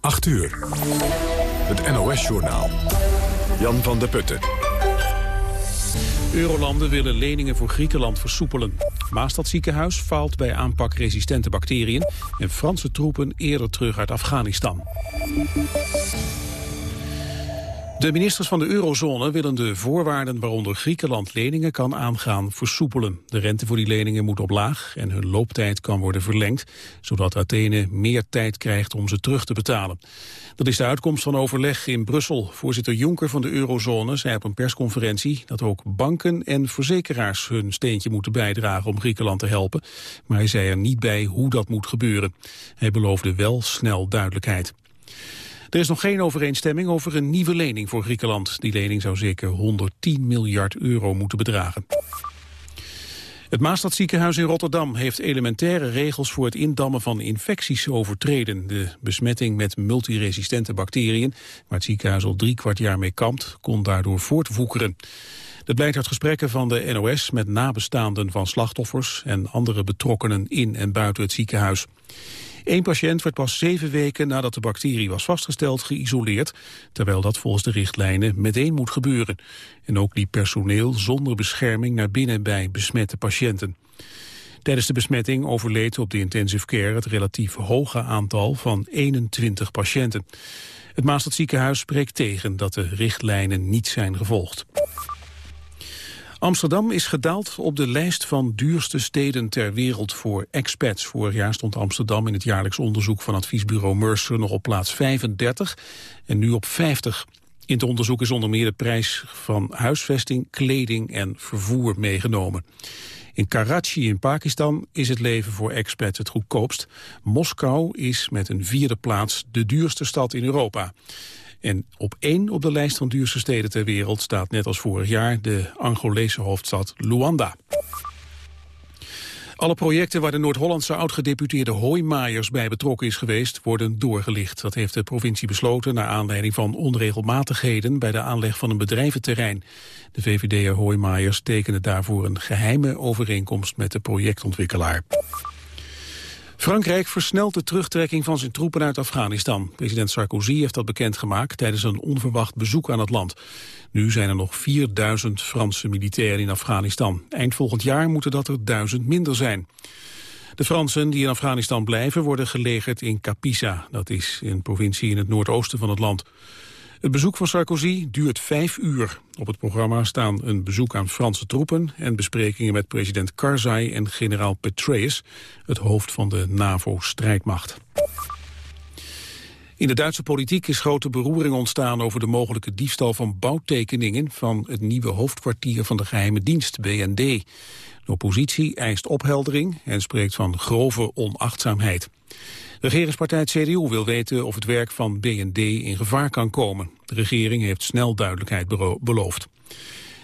8 uur. Het NOS-journaal. Jan van der Putten. Eurolanden willen leningen voor Griekenland versoepelen. Maastadziekenhuis faalt bij aanpak resistente bacteriën... en Franse troepen eerder terug uit Afghanistan. De ministers van de eurozone willen de voorwaarden waaronder Griekenland leningen kan aangaan versoepelen. De rente voor die leningen moet op laag en hun looptijd kan worden verlengd, zodat Athene meer tijd krijgt om ze terug te betalen. Dat is de uitkomst van overleg in Brussel. Voorzitter Juncker van de eurozone zei op een persconferentie dat ook banken en verzekeraars hun steentje moeten bijdragen om Griekenland te helpen. Maar hij zei er niet bij hoe dat moet gebeuren. Hij beloofde wel snel duidelijkheid. Er is nog geen overeenstemming over een nieuwe lening voor Griekenland. Die lening zou zeker 110 miljard euro moeten bedragen. Het Maastadziekenhuis in Rotterdam heeft elementaire regels voor het indammen van infecties overtreden. De besmetting met multiresistente bacteriën, waar het ziekenhuis al drie kwart jaar mee kampt, kon daardoor voortwoekeren. Dat blijkt uit gesprekken van de NOS met nabestaanden van slachtoffers en andere betrokkenen in en buiten het ziekenhuis. Eén patiënt werd pas zeven weken nadat de bacterie was vastgesteld geïsoleerd, terwijl dat volgens de richtlijnen meteen moet gebeuren. En ook liep personeel zonder bescherming naar binnen bij besmette patiënten. Tijdens de besmetting overleed op de intensive care het relatief hoge aantal van 21 patiënten. Het Maastadziekenhuis spreekt tegen dat de richtlijnen niet zijn gevolgd. Amsterdam is gedaald op de lijst van duurste steden ter wereld voor expats. Vorig jaar stond Amsterdam in het jaarlijks onderzoek van adviesbureau Mercer nog op plaats 35 en nu op 50. In het onderzoek is onder meer de prijs van huisvesting, kleding en vervoer meegenomen. In Karachi in Pakistan is het leven voor expats het goedkoopst. Moskou is met een vierde plaats de duurste stad in Europa. En op één op de lijst van duurste steden ter wereld staat net als vorig jaar de Angolese hoofdstad Luanda. Alle projecten waar de Noord-Hollandse oud-gedeputeerde Hoijmaijers bij betrokken is geweest, worden doorgelicht. Dat heeft de provincie besloten naar aanleiding van onregelmatigheden bij de aanleg van een bedrijventerrein. De VVD'er Hoijmaijers tekende daarvoor een geheime overeenkomst met de projectontwikkelaar. Frankrijk versnelt de terugtrekking van zijn troepen uit Afghanistan. President Sarkozy heeft dat bekendgemaakt tijdens een onverwacht bezoek aan het land. Nu zijn er nog 4000 Franse militairen in Afghanistan. Eind volgend jaar moeten dat er duizend minder zijn. De Fransen die in Afghanistan blijven worden gelegerd in Kapisa. Dat is een provincie in het noordoosten van het land. Het bezoek van Sarkozy duurt vijf uur. Op het programma staan een bezoek aan Franse troepen... en besprekingen met president Karzai en generaal Petraeus... het hoofd van de NAVO-strijdmacht. In de Duitse politiek is grote beroering ontstaan over de mogelijke diefstal van bouwtekeningen van het nieuwe hoofdkwartier van de geheime dienst, BND. De oppositie eist opheldering en spreekt van grove onachtzaamheid. De regeringspartij CDU wil weten of het werk van BND in gevaar kan komen. De regering heeft snel duidelijkheid beloofd.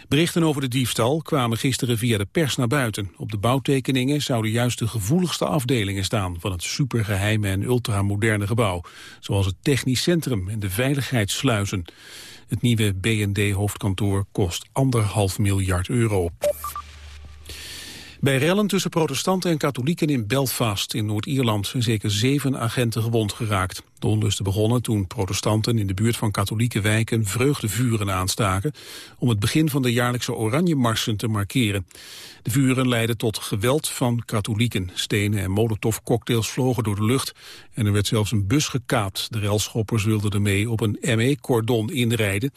Berichten over de diefstal kwamen gisteren via de pers naar buiten. Op de bouwtekeningen zouden juist de gevoeligste afdelingen staan... van het supergeheime en ultramoderne gebouw. Zoals het technisch centrum en de veiligheidssluizen. Het nieuwe BND-hoofdkantoor kost anderhalf miljard euro. Bij rellen tussen protestanten en katholieken in Belfast in Noord-Ierland zijn zeker zeven agenten gewond geraakt. De onlusten begonnen toen protestanten in de buurt van katholieke wijken vreugdevuren aanstaken om het begin van de jaarlijkse Oranje-marsen te markeren. De vuren leidden tot geweld van katholieken. Stenen en molotovcocktails vlogen door de lucht en er werd zelfs een bus gekaapt. De relschoppers wilden ermee op een ME-cordon inrijden,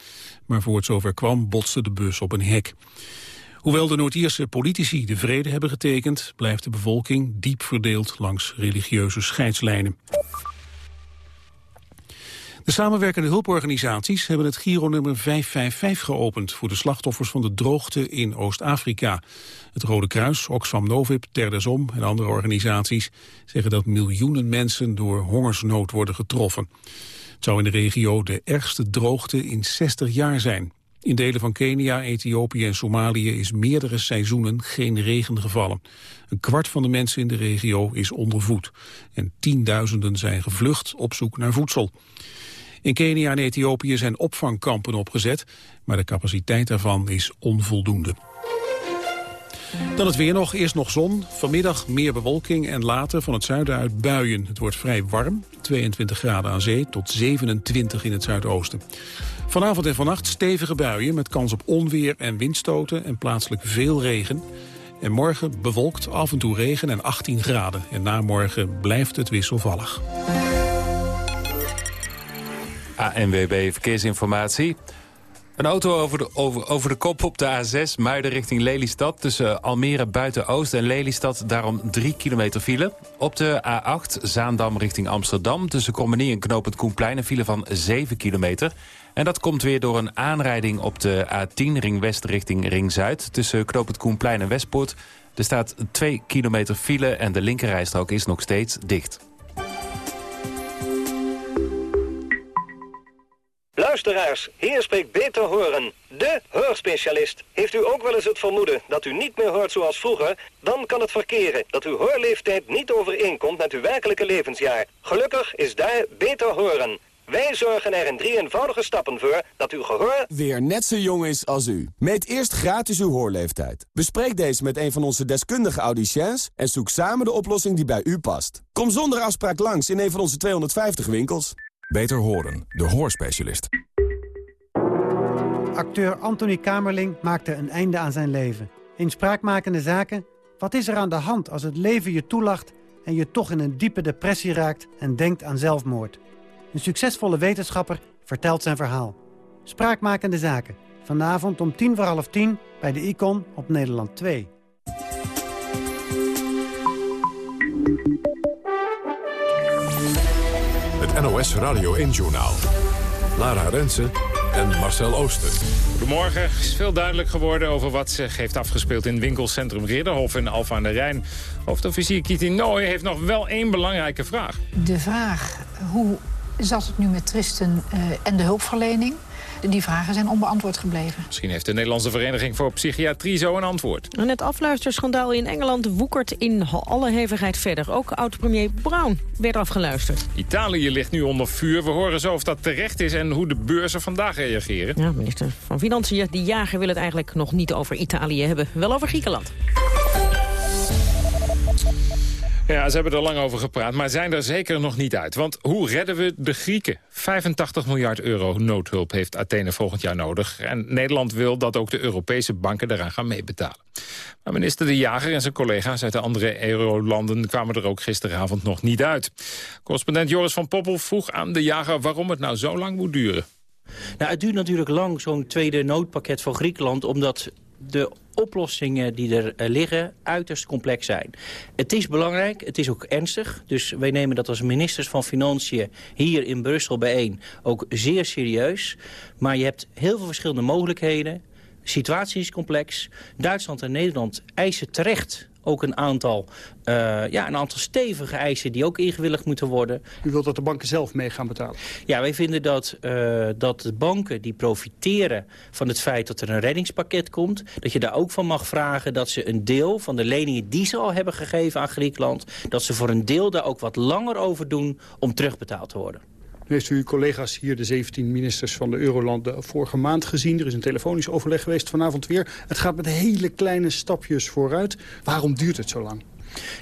maar voor het zover kwam botste de bus op een hek. Hoewel de Noord-Ierse politici de vrede hebben getekend... blijft de bevolking diep verdeeld langs religieuze scheidslijnen. De samenwerkende hulporganisaties hebben het Giro-nummer 555 geopend... voor de slachtoffers van de droogte in Oost-Afrika. Het Rode Kruis, Oxfam Novib, Terdesom en andere organisaties... zeggen dat miljoenen mensen door hongersnood worden getroffen. Het zou in de regio de ergste droogte in 60 jaar zijn. In delen van Kenia, Ethiopië en Somalië is meerdere seizoenen geen regen gevallen. Een kwart van de mensen in de regio is ondervoed. En tienduizenden zijn gevlucht op zoek naar voedsel. In Kenia en Ethiopië zijn opvangkampen opgezet, maar de capaciteit daarvan is onvoldoende. Dan het weer nog. Eerst nog zon. Vanmiddag meer bewolking en later van het zuiden uit buien. Het wordt vrij warm. 22 graden aan zee tot 27 in het zuidoosten. Vanavond en vannacht stevige buien met kans op onweer en windstoten en plaatselijk veel regen. En morgen bewolkt af en toe regen en 18 graden. En na morgen blijft het wisselvallig. ANWB Verkeersinformatie. Een auto over de, over, de kop op de A6, Muiden richting Lelystad... tussen Almere Buiten-Oost en Lelystad, daarom 3 kilometer file. Op de A8, Zaandam richting Amsterdam... tussen Krommenie en Knopend Koenplein een file van 7 kilometer. En dat komt weer door een aanrijding op de A10, Ring West richting Ring Zuid... tussen Knopend Koenplein en Westpoort. Er staat 2 kilometer file en de linkerrijstrook is nog steeds dicht. Luisteraars, hier spreekt Beter Horen, de hoorspecialist. Heeft u ook wel eens het vermoeden dat u niet meer hoort zoals vroeger? Dan kan het verkeren dat uw hoorleeftijd niet overeenkomt met uw werkelijke levensjaar. Gelukkig is daar Beter Horen. Wij zorgen er in drie eenvoudige stappen voor dat uw gehoor... weer net zo jong is als u. Meet eerst gratis uw hoorleeftijd. Bespreek deze met een van onze deskundige audiciëns... en zoek samen de oplossing die bij u past. Kom zonder afspraak langs in een van onze 250 winkels. Beter Horen, de hoorspecialist. Acteur Anthony Kamerling maakte een einde aan zijn leven. In spraakmakende zaken, wat is er aan de hand als het leven je toelacht... en je toch in een diepe depressie raakt en denkt aan zelfmoord? Een succesvolle wetenschapper vertelt zijn verhaal. Spraakmakende zaken. Vanavond om tien voor half tien bij de Icon op Nederland 2. Het NOS Radio 1-journaal. Lara Rensen en Marcel Ooster. Goedemorgen. Het is veel duidelijk geworden over wat zich heeft afgespeeld in winkelcentrum Ridderhof in Alfa aan de Rijn. Hoofdofficier Kitty Nooy heeft nog wel één belangrijke vraag. De vraag hoe zat het nu met Tristen uh, en de hulpverlening? Die vragen zijn onbeantwoord gebleven. Misschien heeft de Nederlandse Vereniging voor Psychiatrie zo een antwoord. En het afluisterschandaal in Engeland woekert in alle hevigheid verder. Ook oud-premier Brown werd afgeluisterd. Italië ligt nu onder vuur. We horen zo of dat terecht is en hoe de beurzen vandaag reageren. Ja, minister van Financiën, die jager wil het eigenlijk nog niet over Italië hebben. Wel over Griekenland. Ja, ze hebben er lang over gepraat, maar zijn er zeker nog niet uit. Want hoe redden we de Grieken? 85 miljard euro noodhulp heeft Athene volgend jaar nodig. En Nederland wil dat ook de Europese banken daaraan gaan meebetalen. Maar minister De Jager en zijn collega's uit de andere eurolanden... kwamen er ook gisteravond nog niet uit. Correspondent Joris van Poppel vroeg aan De Jager... waarom het nou zo lang moet duren. Nou, het duurt natuurlijk lang, zo'n tweede noodpakket voor Griekenland... omdat de oplossingen die er eh, liggen uiterst complex zijn. Het is belangrijk, het is ook ernstig. Dus wij nemen dat als ministers van Financiën hier in Brussel bijeen ook zeer serieus. Maar je hebt heel veel verschillende mogelijkheden. De situatie is complex. Duitsland en Nederland eisen terecht ook een aantal, uh, ja, een aantal stevige eisen die ook ingewilligd moeten worden. U wilt dat de banken zelf mee gaan betalen? Ja, wij vinden dat, uh, dat de banken die profiteren van het feit dat er een reddingspakket komt... dat je daar ook van mag vragen dat ze een deel van de leningen die ze al hebben gegeven aan Griekenland... dat ze voor een deel daar ook wat langer over doen om terugbetaald te worden. Heeft u uw collega's hier, de 17 ministers van de Eurolanden, vorige maand gezien. Er is een telefonisch overleg geweest vanavond weer. Het gaat met hele kleine stapjes vooruit. Waarom duurt het zo lang?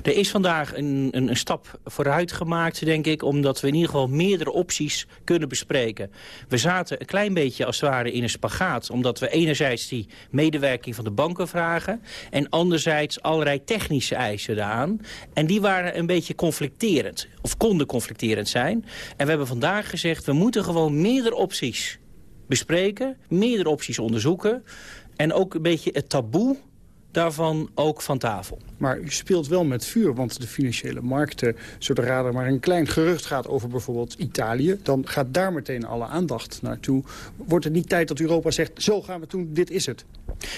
Er is vandaag een, een, een, stap vooruit gemaakt, denk ik... omdat we in ieder geval meerdere opties kunnen bespreken. We zaten een klein beetje als het ware in een spagaat... omdat we enerzijds die medewerking van de banken vragen... en anderzijds allerlei technische eisen daaraan. En die waren een beetje conflicterend, of konden conflicterend zijn. En we hebben vandaag gezegd, we moeten gewoon meerdere opties bespreken... meerdere opties onderzoeken... en ook een beetje het taboe daarvan ook van tafel. Maar u speelt wel met vuur, want de financiële markten... zodra er maar een klein gerucht gaat over bijvoorbeeld Italië... dan gaat daar meteen alle aandacht naartoe. Wordt het niet tijd dat Europa zegt, zo gaan we doen, dit is het?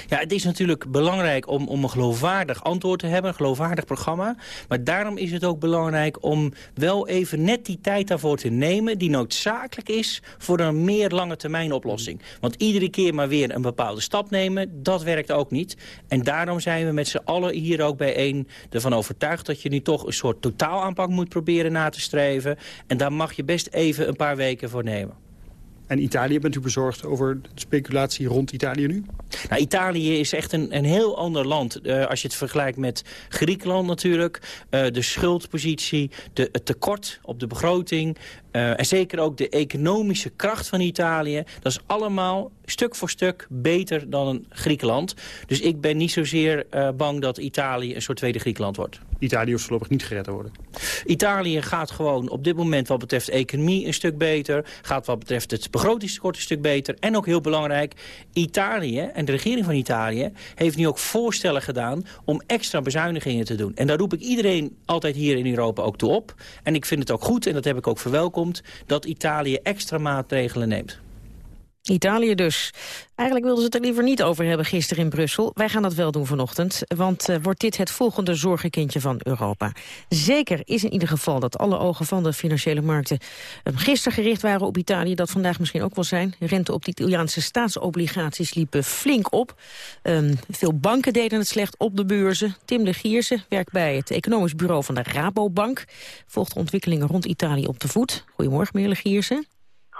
Ja, het is natuurlijk belangrijk om, om een geloofwaardig antwoord te hebben, een geloofwaardig programma. Maar daarom is het ook belangrijk om wel even net die tijd daarvoor te nemen... die noodzakelijk is voor een meer lange termijn oplossing. Want iedere keer maar weer een bepaalde stap nemen, dat werkt ook niet. En daarom zijn we met z'n allen hier ook bijeen ervan overtuigd... dat je nu toch een soort totaalaanpak moet proberen na te streven. En daar mag je best even een paar weken voor nemen. En Italië, bent u bezorgd over de speculatie rond Italië nu? Nou, Italië is echt een, een heel ander land. Uh, als je het vergelijkt met Griekenland natuurlijk. Uh, de schuldpositie, de, het tekort op de begroting... Uh, en zeker ook de economische kracht van Italië. Dat is allemaal stuk voor stuk beter dan Griekenland. Dus ik ben niet zozeer uh, bang dat Italië een soort tweede Griekenland wordt. Italië hoeft voorlopig niet gered te worden? Italië gaat gewoon op dit moment wat betreft economie een stuk beter. Gaat wat betreft het begrotingstekort een stuk beter. En ook heel belangrijk, Italië en de regering van Italië... heeft nu ook voorstellen gedaan om extra bezuinigingen te doen. En daar roep ik iedereen altijd hier in Europa ook toe op. En ik vind het ook goed, en dat heb ik ook verwelkomd... dat Italië extra maatregelen neemt. Italië dus. Eigenlijk wilden ze het er liever niet over hebben gisteren in Brussel. Wij gaan dat wel doen vanochtend, want uh, wordt dit het volgende zorgenkindje van Europa. Zeker is in ieder geval dat alle ogen van de financiële markten uh, gisteren gericht waren op Italië. Dat vandaag misschien ook wel zijn. Rente op de Italiaanse staatsobligaties liepen flink op. Um, veel banken deden het slecht op de beurzen. Tim de Gierse werkt bij het economisch bureau van de Rabobank. Volgt de ontwikkelingen rond Italië op de voet. Goedemorgen, meneer Gierse.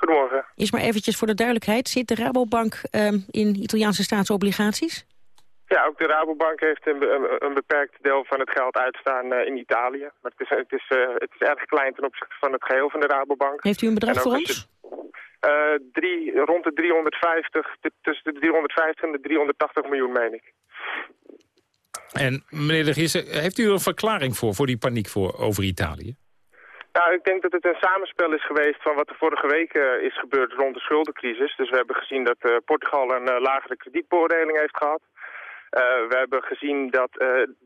Goedemorgen. Is maar eventjes voor de duidelijkheid. Zit de Rabobank um, in Italiaanse staatsobligaties? Ja, ook de Rabobank heeft een, een, een beperkt deel van het geld uitstaan uh, in Italië. Maar het is, het, is, uh, het is erg klein ten opzichte van het geheel van de Rabobank. Heeft u een bedrag voor ons? Uh, drie, rond de 350, tussen de 350 en de 380 miljoen, meen ik. En meneer de Gisse, heeft u er een verklaring voor, voor die paniek voor, over Italië? Nou, ik denk dat het een samenspel is geweest van wat er vorige week uh, is gebeurd rond de schuldencrisis. Dus we hebben gezien dat uh, Portugal een uh, lagere kredietbeoordeling heeft gehad. we hebben gezien dat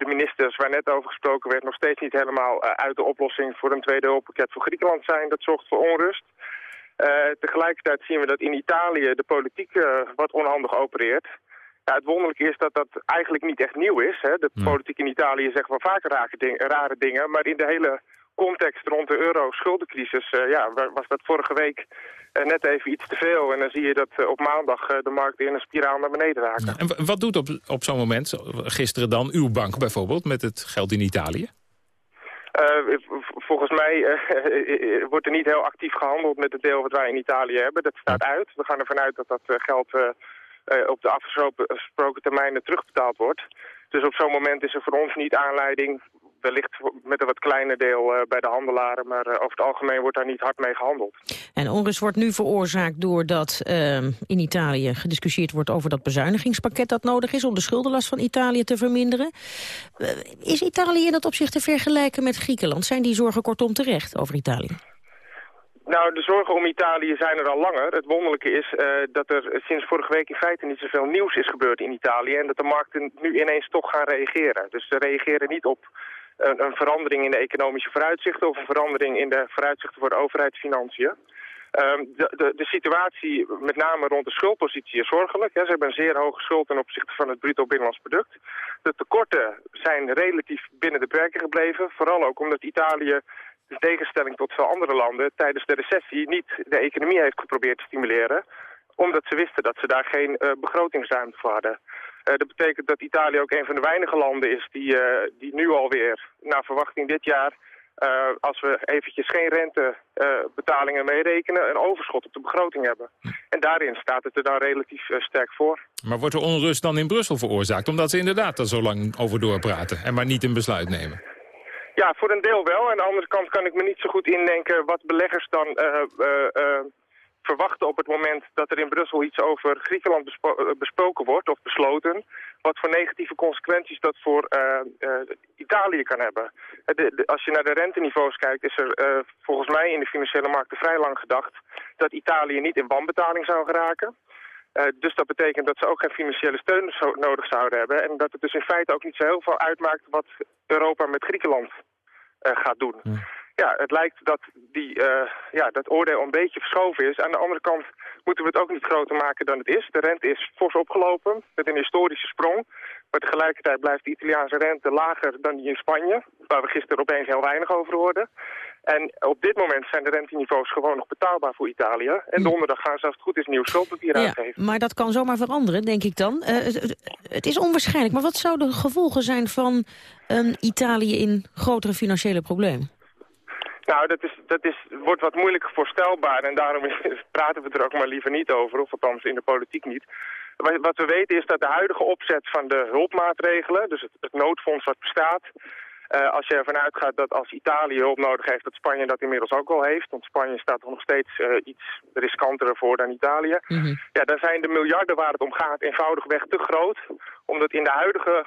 de ministers waar net over gesproken werd nog steeds niet helemaal uit de oplossing voor een tweede hulppakket voor Griekenland zijn. Dat zorgt voor onrust. tegelijkertijd zien we dat in Italië de politiek wat onhandig opereert. Ja, het wonderlijke is dat dat eigenlijk niet echt nieuw is. Hè? De politiek in Italië zegt wel vaker rare, ding, rare dingen, maar in de hele context rond de euro-schuldencrisis uh, ja, was dat vorige week uh, net even iets te veel. En dan zie je dat uh, op maandag de markt in een spiraal naar beneden raken. En wat doet op, op zo'n moment, gisteren dan, uw bank bijvoorbeeld, met het geld in Italië? volgens mij wordt er niet heel actief gehandeld met het deel wat wij in Italië hebben. Dat staat uit. We gaan ervan uit dat dat geld op de afgesproken termijnen terugbetaald wordt. Dus op zo'n moment is er voor ons niet aanleiding wellicht met een wat kleiner deel uh, bij de handelaren. Maar uh, over het algemeen wordt daar niet hard mee gehandeld. En onrust wordt nu veroorzaakt doordat in Italië gediscussieerd wordt over dat bezuinigingspakket dat nodig is om de schuldenlast van Italië te verminderen. Eh, is Italië in dat opzicht te vergelijken met Griekenland? Zijn die zorgen kortom terecht over Italië? Nou, de zorgen om Italië zijn er al langer. Het wonderlijke is uh, dat er sinds vorige week in feite niet zoveel nieuws is gebeurd in Italië... en dat de markten nu ineens toch gaan reageren. Dus ze reageren niet op een, een, verandering in de economische vooruitzichten... of een verandering in de vooruitzichten voor de overheidsfinanciën. Um, de, de, de, situatie, met name rond de schuldpositie, is zorgelijk. Ze hebben een zeer hoge schuld ten opzichte van het bruto binnenlands product. De tekorten zijn relatief binnen de perken gebleven. Vooral ook omdat Italië, in tegenstelling tot veel andere landen... tijdens de recessie niet de economie heeft geprobeerd te stimuleren omdat ze wisten dat ze daar geen uh, begrotingsruimte voor hadden. Uh, dat betekent dat Italië ook een van de weinige landen is die, uh, die nu alweer, naar verwachting dit jaar, uh, als we eventjes geen rentebetalingen meerekenen, een overschot op de begroting hebben. En daarin staat het er dan relatief sterk voor. Maar wordt er onrust dan in Brussel veroorzaakt, omdat ze inderdaad er zo lang over doorpraten en maar niet een besluit nemen? Ja, voor een deel wel. Aan de andere kant kan ik me niet zo goed indenken wat beleggers dan verwachten op het moment dat er in Brussel iets over Griekenland eh, besproken wordt of besloten, wat voor negatieve consequenties dat voor uh, uh, Italië kan hebben. Als je naar de renteniveaus kijkt, is er volgens mij in de financiële markten vrij lang gedacht dat Italië niet in wanbetaling zou geraken. dus dat betekent dat ze ook geen financiële steun zo nodig zouden hebben. En dat het dus in feite ook niet zo heel veel uitmaakt wat Europa met Griekenland gaat doen ja, het lijkt dat die, uh, ja, dat oordeel een beetje verschoven is. Aan de andere kant moeten we het ook niet groter maken dan het is. De rente is fors opgelopen met een historische sprong. Maar tegelijkertijd blijft de Italiaanse rente lager dan die in Spanje. Waar we gisteren opeens heel weinig over hoorden. En op dit moment zijn de renteniveaus gewoon nog betaalbaar voor Italië. En donderdag gaan ze als het goed is nieuw schuldpapier ja, uitgeven. Maar dat kan zomaar veranderen, denk ik dan. Uh, het is onwaarschijnlijk. Maar wat zouden de gevolgen zijn van um, Italië in grotere financiële problemen? Nou, dat, is, dat is, wordt wat moeilijk voorstelbaar en daarom is, praten we er ook maar liever niet over, of althans in de politiek niet. Wat we weten is dat de huidige opzet van de hulpmaatregelen, dus het, het noodfonds wat bestaat, uh, als je ervan uitgaat dat als Italië hulp nodig heeft, dat Spanje dat inmiddels ook al heeft. Want Spanje staat er nog steeds uh, iets riskanter voor dan Italië. Mm -hmm. Ja, dan zijn de miljarden waar het om gaat eenvoudigweg te groot om dat in de huidige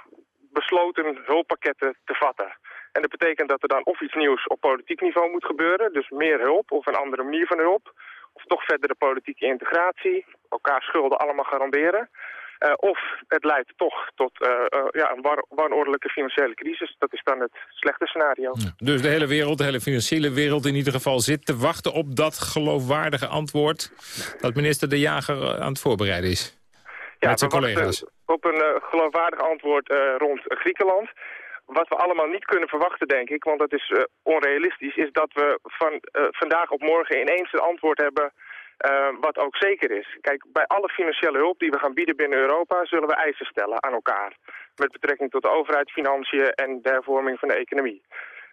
besloten hulppakketten te vatten. En dat betekent dat er dan of iets nieuws op politiek niveau moet gebeuren, dus meer hulp of een andere manier van hulp. Of toch verdere politieke integratie, elkaar schulden allemaal garanderen. Uh, of het leidt toch tot uh, uh, ja, een wanordelijke financiële crisis. Dat is dan het slechte scenario. Dus de hele wereld, de hele financiële wereld in ieder geval... zit te wachten op dat geloofwaardige antwoord... dat minister De Jager aan het voorbereiden is. Ja, met zijn collega's. Op een geloofwaardig antwoord rond Griekenland wat we allemaal niet kunnen verwachten, denk ik, want dat is uh, onrealistisch, is dat we van uh, vandaag op morgen ineens een antwoord hebben uh, wat ook zeker is. Kijk, bij alle financiële hulp die we gaan bieden binnen Europa zullen we eisen stellen aan elkaar. Met betrekking tot de overheid, financiën en de hervorming van de economie.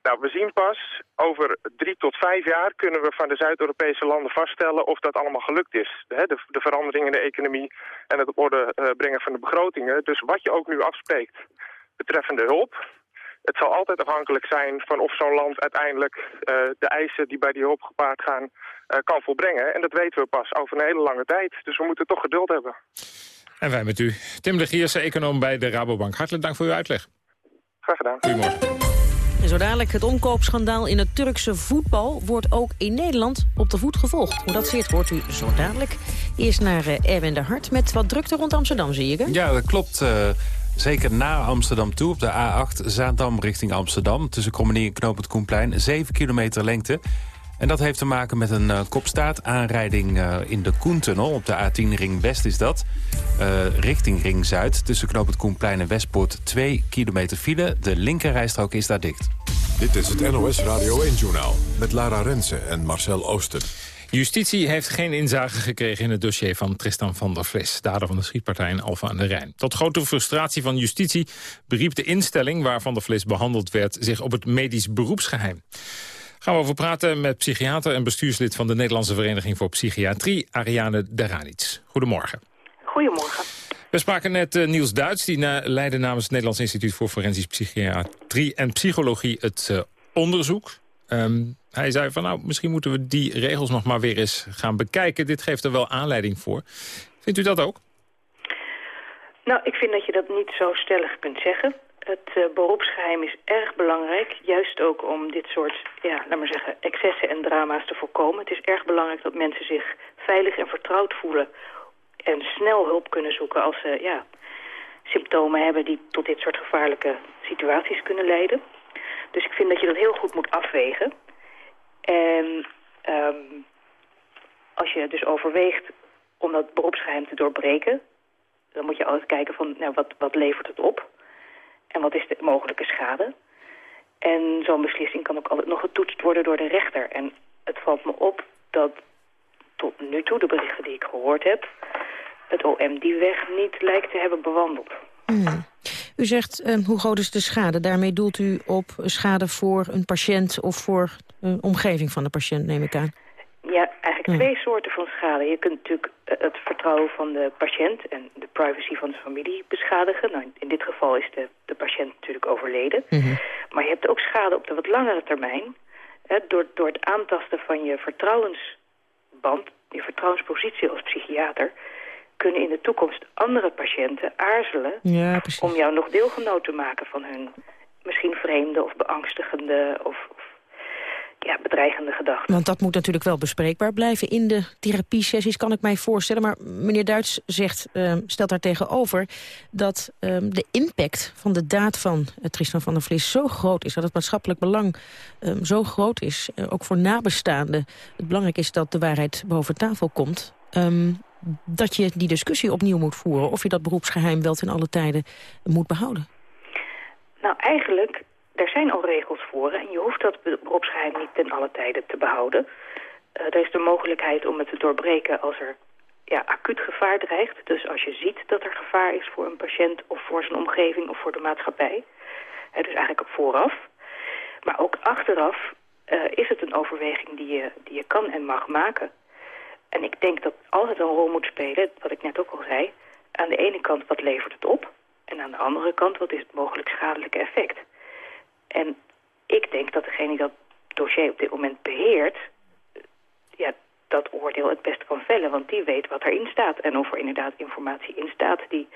Nou, we zien pas over drie tot vijf jaar kunnen we van de Zuid-Europese landen vaststellen of dat allemaal gelukt is. De, de, de verandering in de economie en het op orde brengen van de begrotingen. Dus wat je ook nu afspreekt betreffende hulp, het zal altijd afhankelijk zijn van of zo'n land uiteindelijk uh, de eisen die bij die hulp gepaard gaan uh, kan volbrengen. En dat weten we pas over een hele lange tijd. Dus we moeten toch geduld hebben. En wij met u. Tim de Gierse, econoom bij de Rabobank. Hartelijk dank voor uw uitleg. Graag gedaan. Goedemorgen. En zo dadelijk het omkoopschandaal in het Turkse voetbal... wordt ook in Nederland op de voet gevolgd. Hoe dat zit, hoort u zo dadelijk. Eerst naar uh, Erwin de Hart met wat drukte rond Amsterdam, zie je. Ja, dat klopt. Uh... Zeker naar Amsterdam toe op de A8 Zaandam richting Amsterdam... tussen Krommenie en Knoopend Koenplein, 7 kilometer lengte. En dat heeft te maken met een uh, kopstaat-aanrijding uh, in de Koentunnel. Op de A10 Ring West is dat. Uh, richting Ring Zuid. Tussen Knoopend Koenplein en Westpoort 2 kilometer file. De linkerrijstrook is daar dicht. Dit is het NOS Radio 1-journaal. Met Lara Rensen en Marcel Oosten. Justitie heeft geen inzage gekregen in het dossier van Tristan van der Vlis... dader van de schietpartij in Alfa aan de Rijn. Tot grote frustratie van justitie beriep de instelling... waar Van der Vlis behandeld werd zich op het medisch beroepsgeheim. Gaan we over praten met psychiater en bestuurslid... van de Nederlandse Vereniging voor Psychiatrie, Ariane Deranits. Goedemorgen. Goedemorgen. We spraken net uh, Niels Duits, die na, leidde namens het Nederlands Instituut voor Forensisch Psychiatrie en Psychologie het uh, onderzoek. Um, hij zei van nou, misschien moeten we die regels nog maar weer eens gaan bekijken. Dit geeft er wel aanleiding voor. Vindt u dat ook? Nou, ik vind dat je dat niet zo stellig kunt zeggen. Het uh, beroepsgeheim is erg belangrijk. Juist ook om dit soort, ja, laat maar zeggen, excessen en drama's te voorkomen. Het is erg belangrijk dat mensen zich veilig en vertrouwd voelen. En snel hulp kunnen zoeken als ze ja, symptomen hebben die tot dit soort gevaarlijke situaties kunnen leiden. Dus ik vind dat je dat heel goed moet afwegen. En um, als je dus overweegt om dat beroepsgeheim te doorbreken... dan moet je altijd kijken van nou, wat, wat levert het op en wat is de mogelijke schade. En zo'n beslissing kan ook altijd nog getoetst worden door de rechter. En het valt me op dat tot nu toe, de berichten die ik gehoord heb... het OM die weg niet lijkt te hebben bewandeld. Hmm. U zegt, uh, hoe groot is de schade? Daarmee doelt u op schade voor een patiënt of voor de omgeving van de patiënt, neem ik aan. Ja, eigenlijk twee soorten van schade. Je kunt natuurlijk eh, het vertrouwen van de patiënt en de privacy van de familie beschadigen. Nou, in dit geval is de, de patiënt natuurlijk overleden. Mhm. Maar je hebt ook schade op de wat langere termijn. Hè, door, door het aantasten van je vertrouwensband, je vertrouwenspositie als psychiater kunnen in de toekomst andere patiënten aarzelen... Ja, om jou nog deelgenoot te maken van hun misschien vreemde of beangstigende of, of ja, bedreigende gedachten. Want dat moet natuurlijk wel bespreekbaar blijven in de therapiesessies, kan ik mij voorstellen. Maar meneer Duits zegt, uh, stelt daar tegenover dat uh, de impact van de daad van uh, Tristan van der Vlis zo groot is, dat het maatschappelijk belang ehm, zo groot is, eh, ook voor nabestaanden. Het belangrijk is dat de waarheid boven tafel komt. Ehm, dat je die discussie opnieuw moet voeren... of je dat beroepsgeheim wel ten alle tijden moet behouden? Nou, eigenlijk, er zijn al regels voor... en je hoeft dat beroepsgeheim niet ten alle tijden te behouden. Uh, er is de mogelijkheid om het te doorbreken als er ja, acuut gevaar dreigt. Dus als je ziet dat er gevaar is voor een patiënt... of voor zijn omgeving of voor de maatschappij. Dus eigenlijk op vooraf. Maar ook achteraf is het een overweging die je, die je kan en mag maken. En ik denk dat het een rol moet spelen, wat ik net ook al zei... aan de ene kant wat levert het op... en aan de andere kant wat is het mogelijk schadelijke effect. En ik denk dat degene die dat dossier op dit moment beheert... ja, dat oordeel het best kan vellen, want die weet wat erin staat. En of er inderdaad informatie in staat die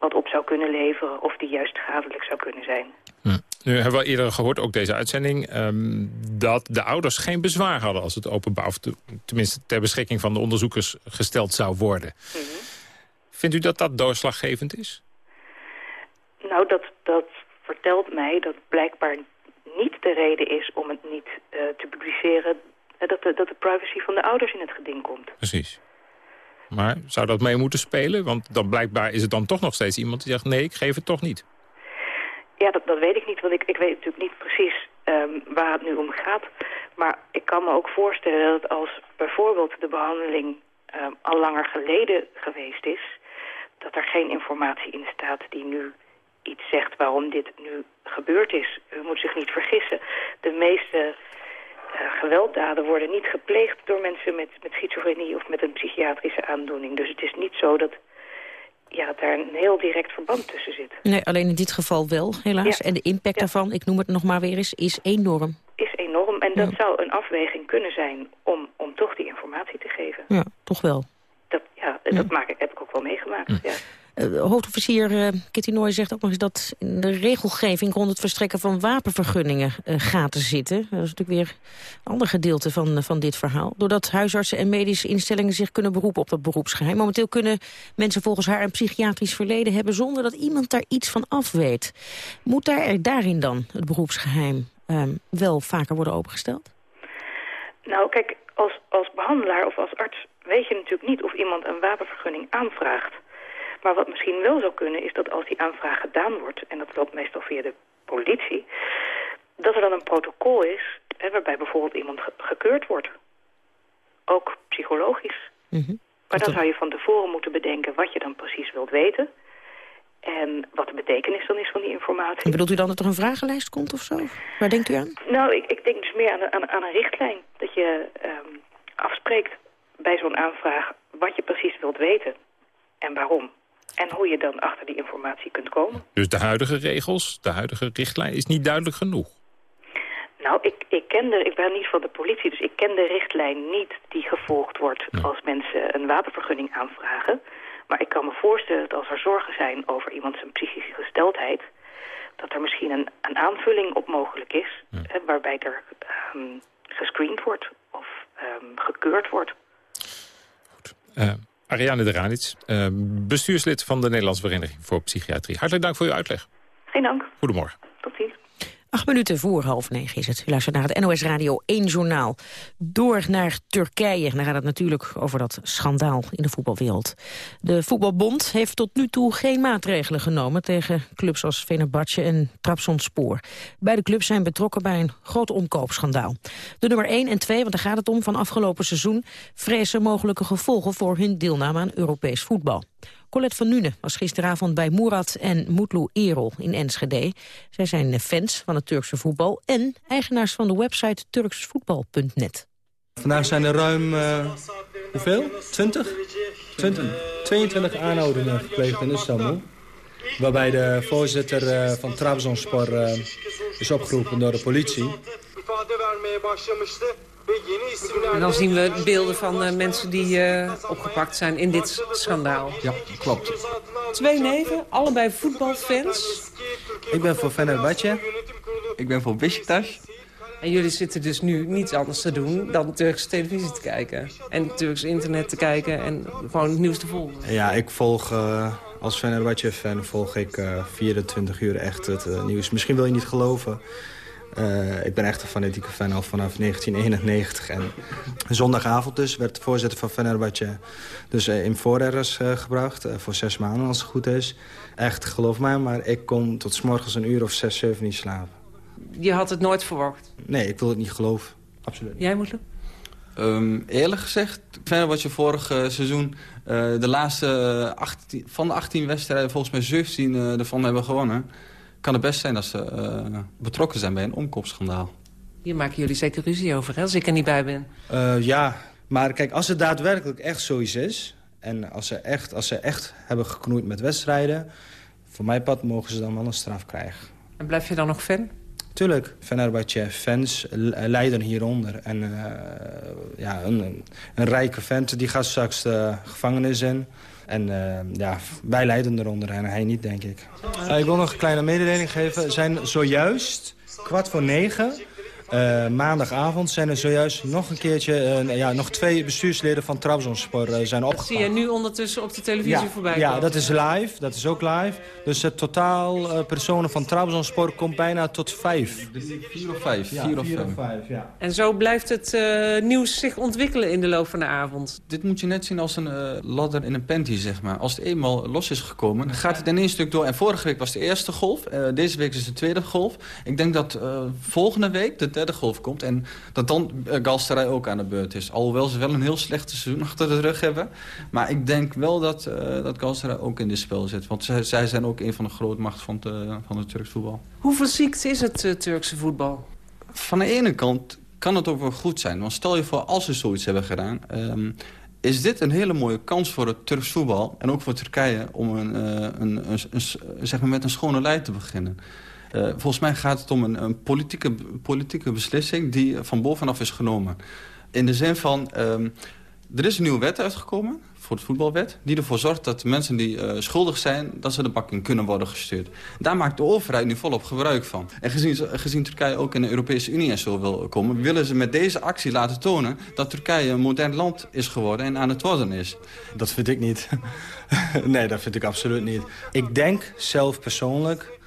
wat op zou kunnen leveren... of die juist schadelijk zou kunnen zijn. Hm. Nu hebben we eerder gehoord, ook deze uitzending... Ehm, dat de ouders geen bezwaar hadden als het openbaar... of tenminste ter beschikking van de onderzoekers gesteld zou worden. Mhm. Vindt u dat dat doorslaggevend is? Nou, dat, dat vertelt mij dat blijkbaar niet de reden is om het niet uh, te publiceren... Uh, dat, de, dat de privacy van de ouders in het geding komt. Precies. Maar zou dat mee moeten spelen? Want dan blijkbaar is het dan toch nog steeds iemand die zegt... nee, ik geef het toch niet. Ja, dat, dat weet ik niet, want ik, ik weet natuurlijk niet precies um, waar het nu om gaat. Maar ik kan me ook voorstellen dat als bijvoorbeeld de behandeling um, al langer geleden geweest is... dat er geen informatie in staat die nu iets zegt waarom dit nu gebeurd is. U moet zich niet vergissen. De meeste gewelddaden worden niet gepleegd door mensen met, met schizofrenie of met een psychiatrische aandoening. Dus het is niet zo dat ja, dat daar een heel direct verband tussen zit. Nee, alleen in dit geval wel, helaas. En de impact daarvan, ik noem het nog maar weer eens, is enorm. Is enorm. En dat zou een afweging kunnen zijn om, om toch die informatie te geven. Ja, toch wel. Dat, ja, dat maak ik, heb ik ook wel meegemaakt, ja. Uh, hoofdofficier uh, Kitty Nooy zegt ook nog eens dat in de regelgeving rond het verstrekken van wapenvergunningen uh, gaten zitten. Dat is natuurlijk weer een ander gedeelte van, van dit verhaal. Doordat huisartsen en medische instellingen zich kunnen beroepen op dat beroepsgeheim. Momenteel kunnen mensen volgens haar een psychiatrisch verleden hebben zonder dat iemand daar iets van af weet. Moet daar, daarin dan het beroepsgeheim ehm, wel vaker worden opengesteld? Nou kijk, als, als behandelaar of als arts weet je natuurlijk niet of iemand een wapenvergunning aanvraagt. Maar wat misschien wel zou kunnen is dat als die aanvraag gedaan wordt... en dat loopt meestal via de politie... dat er dan een protocol is hè, waarbij bijvoorbeeld iemand gekeurd wordt. Ook psychologisch. Mhm. Maar dan zou je van tevoren moeten bedenken wat je dan precies wilt weten... En wat de betekenis dan is van die informatie. En bedoelt u dan dat er een vragenlijst komt of zo? Waar denkt u aan? Nou, ik, ik denk dus meer aan, aan, aan een richtlijn. Dat je um, afspreekt bij zo'n aanvraag wat je precies wilt weten. En waarom. En hoe je dan achter die informatie kunt komen. Dus de huidige regels, de huidige richtlijn is niet duidelijk genoeg? Nou, ik, ik, ken de, ik ben niet van de politie, dus ik ken de richtlijn niet die gevolgd wordt als mensen een wapenvergunning aanvragen. Maar ik kan me voorstellen dat als er zorgen zijn over iemands psychische gesteldheid, dat er misschien een, een aanvulling op mogelijk is, hè, waarbij er um, gescreend wordt of um, gekeurd wordt. Goed. Uh, Ariane de Ranits, uh, bestuurslid van de Nederlandse Vereniging voor Psychiatrie. Hartelijk dank voor uw uitleg. Geen dank. Goedemorgen. Acht minuten voor half negen is het. U luistert naar het NOS Radio 1 Journaal. Door naar Turkije. Dan gaat het natuurlijk over dat schandaal in de voetbalwereld. De voetbalbond heeft tot nu toe geen maatregelen genomen... tegen clubs als Fenerbahce en Trabzonspor. Beide clubs zijn betrokken bij een groot omkoopschandaal. De nummer 1 en 2, want daar gaat het om van afgelopen seizoen... vrezen mogelijke gevolgen voor hun deelname aan Europees voetbal. Colette van Nune was gisteravond bij Murat en Mutlu Erol in Enschede. Zij zijn fans van het Turkse voetbal en eigenaars van de website turksvoetbal.net. Vandaag zijn er ruim, uh, hoeveel? 20? 20? 22 aanhoudingen gepleegd in Istanbul. Waarbij de voorzitter uh, van Trabzonspor uh, is opgeroepen door de politie. En dan zien we beelden van uh, mensen die uh, opgepakt zijn in dit schandaal. Ja, klopt. Twee neven, allebei voetbalfans. Ik ben voor Fenerbahce. Ik ben voor Beşiktaş. En jullie zitten dus nu niets anders te doen dan Turkse televisie te kijken. En Turks internet te kijken en gewoon het nieuws te volgen. Ja, ik volg... Uh, als Fenerbahce-fan volg ik 24 uur echt het nieuws. Misschien wil je niet geloven... Uh, ik ben echt een fanatieke fan al vanaf 1991. En zondagavond dus werd de voorzitter van Fenerbahce dus uh, in voorerres uh, gebracht. voor zes maanden als het goed is. Echt, geloof mij, maar ik kon tot s morgens een uur of zes, zeven niet slapen. Je had het nooit verwacht? Nee, ik wil het niet geloven. Absoluut Jij moet het? Um, eerlijk gezegd, Fenerbahce vorig seizoen... de laatste 18, van de 18 wedstrijden volgens mij 17 ervan hebben gewonnen kan het best zijn dat ze uh, betrokken zijn bij een omkoopschandaal. Hier maken jullie zeker ruzie over, hè, als ik er niet bij ben. Uh, ja, maar kijk, als het daadwerkelijk echt zoiets is... en als ze echt, als ze echt hebben geknoeid met wedstrijden... voor mijn pad mogen ze dan wel een straf krijgen. En blijf je dan nog fan? Tuurlijk, Fenerbahce fans lijden hieronder. En uh, ja, een, een, rijke vent die gaat straks de gevangenis in. En uh, ja, wij lijden eronder en hij niet, denk ik. Uh, ik wil nog een kleine mededeling geven. We zijn zojuist kwart voor negen uh, maandagavond zijn er zojuist nog een keertje... Uh, ja, nog twee bestuursleden van Trabzonspor uh, zijn opgepakt. zie je nu ondertussen op de televisie ja, voorbij Ja, dat is live. Dat is ook live. Dus het totaal personen van Trabzonspor komt bijna tot vijf. Vier of vijf. Ja, vier of, vier of vijf, ja. En zo blijft het nieuws zich ontwikkelen in de loop van de avond. Dit moet je net zien als een ladder in een panty, zeg maar. Als het eenmaal los is gekomen, dan gaat het in één stuk door. En vorige week was de eerste golf. deze week is de tweede golf. Ik denk dat volgende week de derde golf komt. En dat dan uh, Galsterij ook aan de beurt is. Alhoewel ze wel een heel slechte seizoen achter de rug hebben. Maar ik denk wel dat, uh, dat Galsterij ook in dit spel zit. Want zij, zij zijn ook een van de grote macht van, de, van het Turks voetbal. Hoe verziekt is het uh, Turkse voetbal? Van de ene kant kan het ook wel goed zijn. Want stel je voor, als ze zoiets hebben gedaan... Um, is dit een hele mooie kans voor het Turks voetbal... en ook voor Turkije om een, een, een, een, zeg maar met een schone lijn te beginnen. Uh, volgens mij gaat het om een, een, politieke, politieke beslissing die van bovenaf is genomen. In de zin van, um, er is een nieuwe wet uitgekomen voor het voetbalwet... die ervoor zorgt dat mensen die uh, schuldig zijn... dat ze de bak in kunnen worden gestuurd. Daar maakt de overheid nu volop gebruik van. En gezien, gezien Turkije ook in de Europese Unie en zo wil komen... willen ze met deze actie laten tonen... dat Turkije een modern land is geworden en aan het worden is. Dat vind ik niet. nee, dat vind ik absoluut niet. Ik denk zelf persoonlijk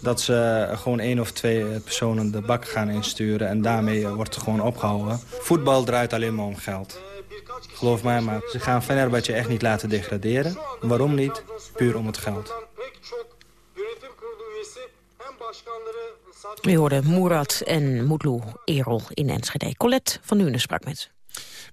dat ze gewoon één of twee personen de bak gaan insturen... en daarmee wordt het gewoon opgehouden. Voetbal draait alleen maar om geld. Geloof mij maar, ze gaan Fenerbahce echt niet laten degraderen. Waarom niet? Puur om het geld. U hoorde Murat en Moedloe Erol in Enschede. Colette van Nuenen sprak met.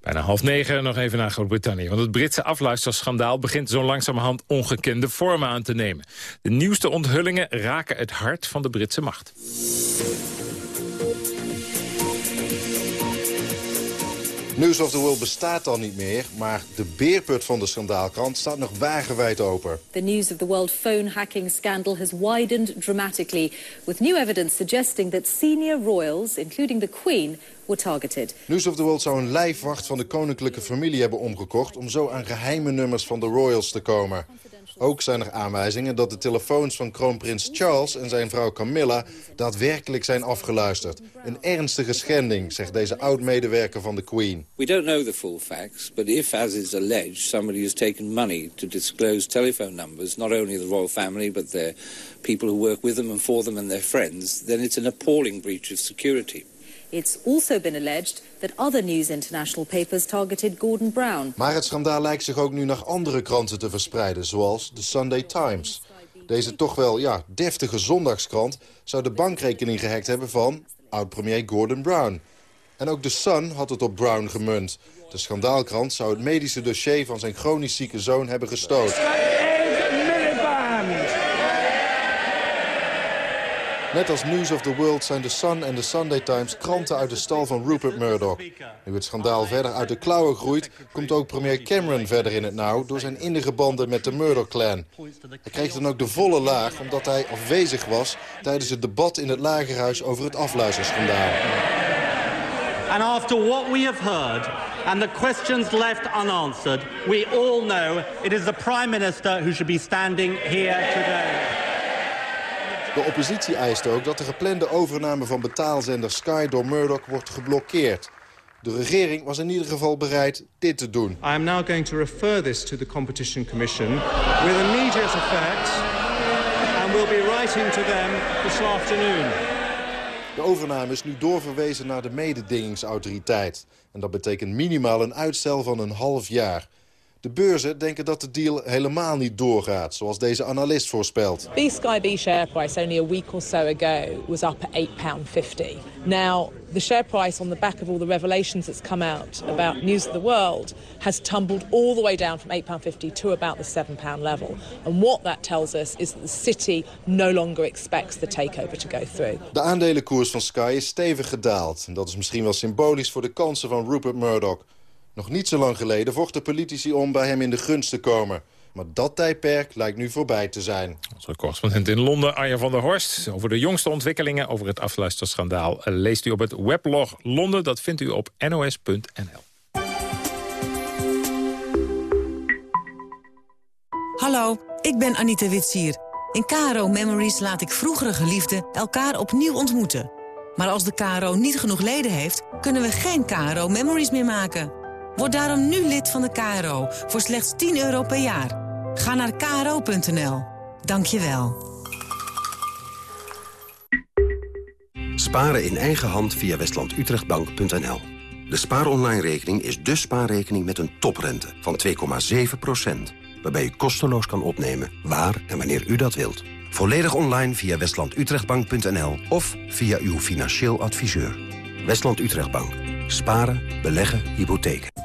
Bijna half negen, nog even naar Groot-Brittannië. Want het Britse afluisterschandaal begint zo langzamerhand ongekende vormen aan te nemen. De nieuwste onthullingen raken het hart van de Britse macht. News of the World bestaat al niet meer, maar de beerput van de schandaalkrant staat nog wagenwijd open. The News of the World phone hacking scandal has widened dramatically, with new evidence suggesting that senior royals, including the Queen, were targeted. News of the World zou een lijfwacht van de koninklijke familie hebben omgekocht... om zo aan geheime nummers van de royals te komen. Ook zijn er aanwijzingen dat de telefoons van kroonprins Charles en zijn vrouw Camilla daadwerkelijk zijn afgeluisterd. Een ernstige schending, zegt deze oud-medewerker van de Queen. We don't know the full facts, but if, as is alleged, somebody has taken money to disclose telephone numbers, not only the royal family, but their people who work with them and for them and their friends, then it's an appalling breach of security. It's also been alleged that other News International papers targeted Gordon Brown. Maar het schandaal lijkt zich ook nu naar andere kranten te verspreiden, zoals de Sunday Times. Deze toch wel ja, deftige zondagskrant zou de bankrekening gehackt hebben van oud-premier Gordon Brown. En ook de Sun had het op Brown gemunt. De schandaalkrant zou het medische dossier van zijn chronisch zieke zoon hebben gestoten. Net als News of the World zijn The Sun en The Sunday Times kranten uit de stal van Rupert Murdoch. Nu het schandaal verder uit de klauwen groeit, komt ook premier Cameron verder in het nauw door zijn innige banden met de Murdoch-clan. Hij kreeg dan ook de volle laag omdat hij afwezig was tijdens het debat in het lagerhuis over het afluisterschandaal. And after what we have heard and the questions left unanswered, we all know it is the Prime Minister who should be standing here today. De oppositie eist ook dat de geplande overname van betaalzender Sky door Murdoch wordt geblokkeerd. De regering was in ieder geval bereid dit te doen. I am now going to refer this to the Competition Commission with immediate effect and will be writing to them this afternoon. De overname is nu doorverwezen naar de mededingingsautoriteit. En dat betekent minimaal een uitstel van een half jaar. De beurzen denken dat de deal helemaal niet doorgaat, zoals deze analist voorspelt. B Sky B share price only a week or so ago was up at £8.50. Now, the share price on the back of all the revelations that's come out about News of the World has tumbled all the way down from £8.50 to about the £7 level. And what that tells us is that the city no longer expects the takeover to go through. De aandelenkoers van Sky is stevig gedaald. En dat is misschien wel symbolisch voor de kansen van Rupert Murdoch. Nog niet zo lang geleden vochten politici om bij hem in de gunst te komen. Maar dat tijdperk lijkt nu voorbij te zijn. Onze correspondent in Londen, Arjen van der Horst. Over de jongste ontwikkelingen over het afluisterschandaal... eh, leest u op het weblog Londen. Dat vindt u op nos.nl. Hallo, ik ben Anita Witsier. In KRO Memories laat ik vroegere geliefden elkaar opnieuw ontmoeten. Maar als de KRO niet genoeg leden heeft, kunnen we geen KRO Memories meer maken. Word daarom nu lid van de KRO voor slechts 10 euro per jaar. Ga naar kro.nl. Dank je wel. Sparen in eigen hand via westlandutrechtbank.nl. De spaaronline-rekening is de spaarrekening met een toprente van 2,7%. Waarbij u kosteloos kan opnemen waar en wanneer u dat wilt. Volledig online via westlandutrechtbank.nl of via uw financieel adviseur. Westland Utrechtbank. Sparen, beleggen, hypotheken.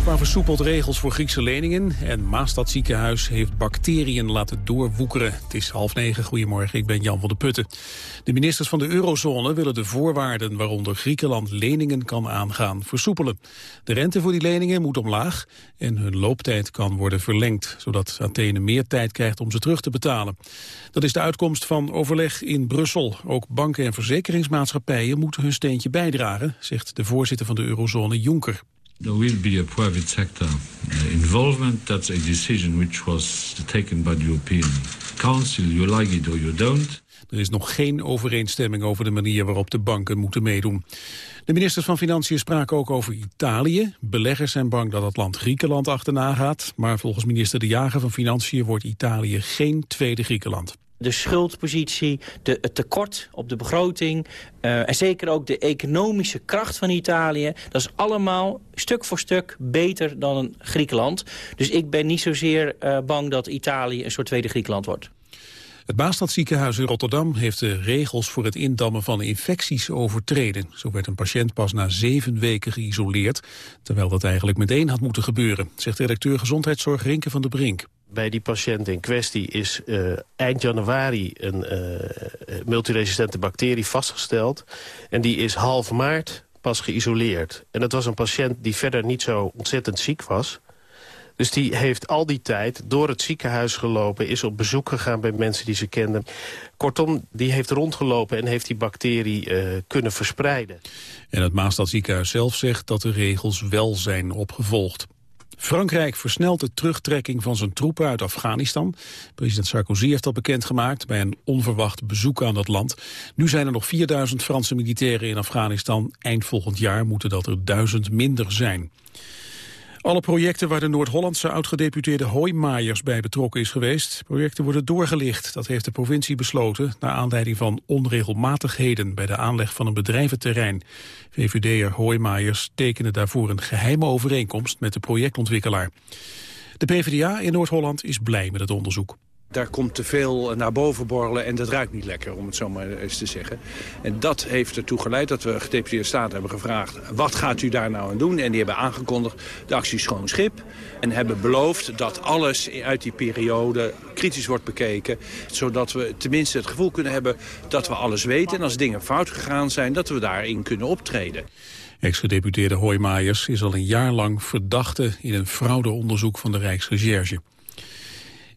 Europa versoepelt regels voor Griekse leningen en Maastad ziekenhuis heeft bacteriën laten doorwoekeren. Het is half negen, goedemorgen, ik ben Jan van der Putten. De ministers van de eurozone willen de voorwaarden waaronder Griekenland leningen kan aangaan versoepelen. De rente voor die leningen moet omlaag en hun looptijd kan worden verlengd, zodat Athene meer tijd krijgt om ze terug te betalen. Dat is de uitkomst van overleg in Brussel. Ook banken en verzekeringsmaatschappijen moeten hun steentje bijdragen, zegt de voorzitter van de eurozone Juncker. There will be a private sector uh, involvement. That's a decision which was taken by the European Council. You like it or you don't. Er is nog geen overeenstemming over de manier waarop de banken moeten meedoen. De ministers van Financiën spraken ook over Italië. Beleggers zijn bang dat het land Griekenland achterna gaat. Maar volgens minister De Jager van Financiën wordt Italië geen tweede Griekenland. De schuldpositie, de, het tekort op de begroting... eh, en zeker ook de economische kracht van Italië... dat is allemaal stuk voor stuk beter dan Griekenland. Dus ik ben niet zozeer eh, bang dat Italië een soort tweede Griekenland wordt. Het Maastadziekenhuis in Rotterdam heeft de regels voor het indammen van infecties overtreden. Zo werd een patiënt pas na zeven weken geïsoleerd, terwijl dat eigenlijk meteen had moeten gebeuren, zegt redacteur Gezondheidszorg Rinke van der Brink. Bij die patiënt in kwestie is uh, eind januari een uh, multiresistente bacterie vastgesteld. En die is half maart pas geïsoleerd. En dat was een patiënt die verder niet zo ontzettend ziek was. Dus die heeft al die tijd door het ziekenhuis gelopen... is op bezoek gegaan bij mensen die ze kenden. Kortom, die heeft rondgelopen en heeft die bacterie uh, kunnen verspreiden. En het Maastad ziekenhuis zelf zegt dat de regels wel zijn opgevolgd. Frankrijk versnelt de terugtrekking van zijn troepen uit Afghanistan. President Sarkozy heeft dat bekendgemaakt bij een onverwacht bezoek aan dat land. Nu zijn er nog 4000 Franse militairen in Afghanistan. Eind volgend jaar moeten dat er duizend minder zijn. Alle projecten waar de Noord-Hollandse oud-gedeputeerde Hoijmaijers bij betrokken is geweest, projecten worden doorgelicht. Dat heeft de provincie besloten naar aanleiding van onregelmatigheden bij de aanleg van een bedrijventerrein. VVD'er Hoijmaijers tekende daarvoor een geheime overeenkomst met de projectontwikkelaar. De PvdA in Noord-Holland is blij met het onderzoek. Daar komt te veel naar boven borrelen en dat ruikt niet lekker, om het zo maar eens te zeggen. En dat heeft ertoe geleid dat we gedeputeerde staten hebben gevraagd... wat gaat u daar nou aan doen? En die hebben aangekondigd de actie Schoon Schip. En hebben beloofd dat alles uit die periode kritisch wordt bekeken. Zodat we tenminste het gevoel kunnen hebben dat we alles weten. En als dingen fout gegaan zijn, dat we daarin kunnen optreden. Ex-gedeputeerde Hoijmaijers is al een jaar lang verdachte in een fraudeonderzoek van de Rijksrecherche.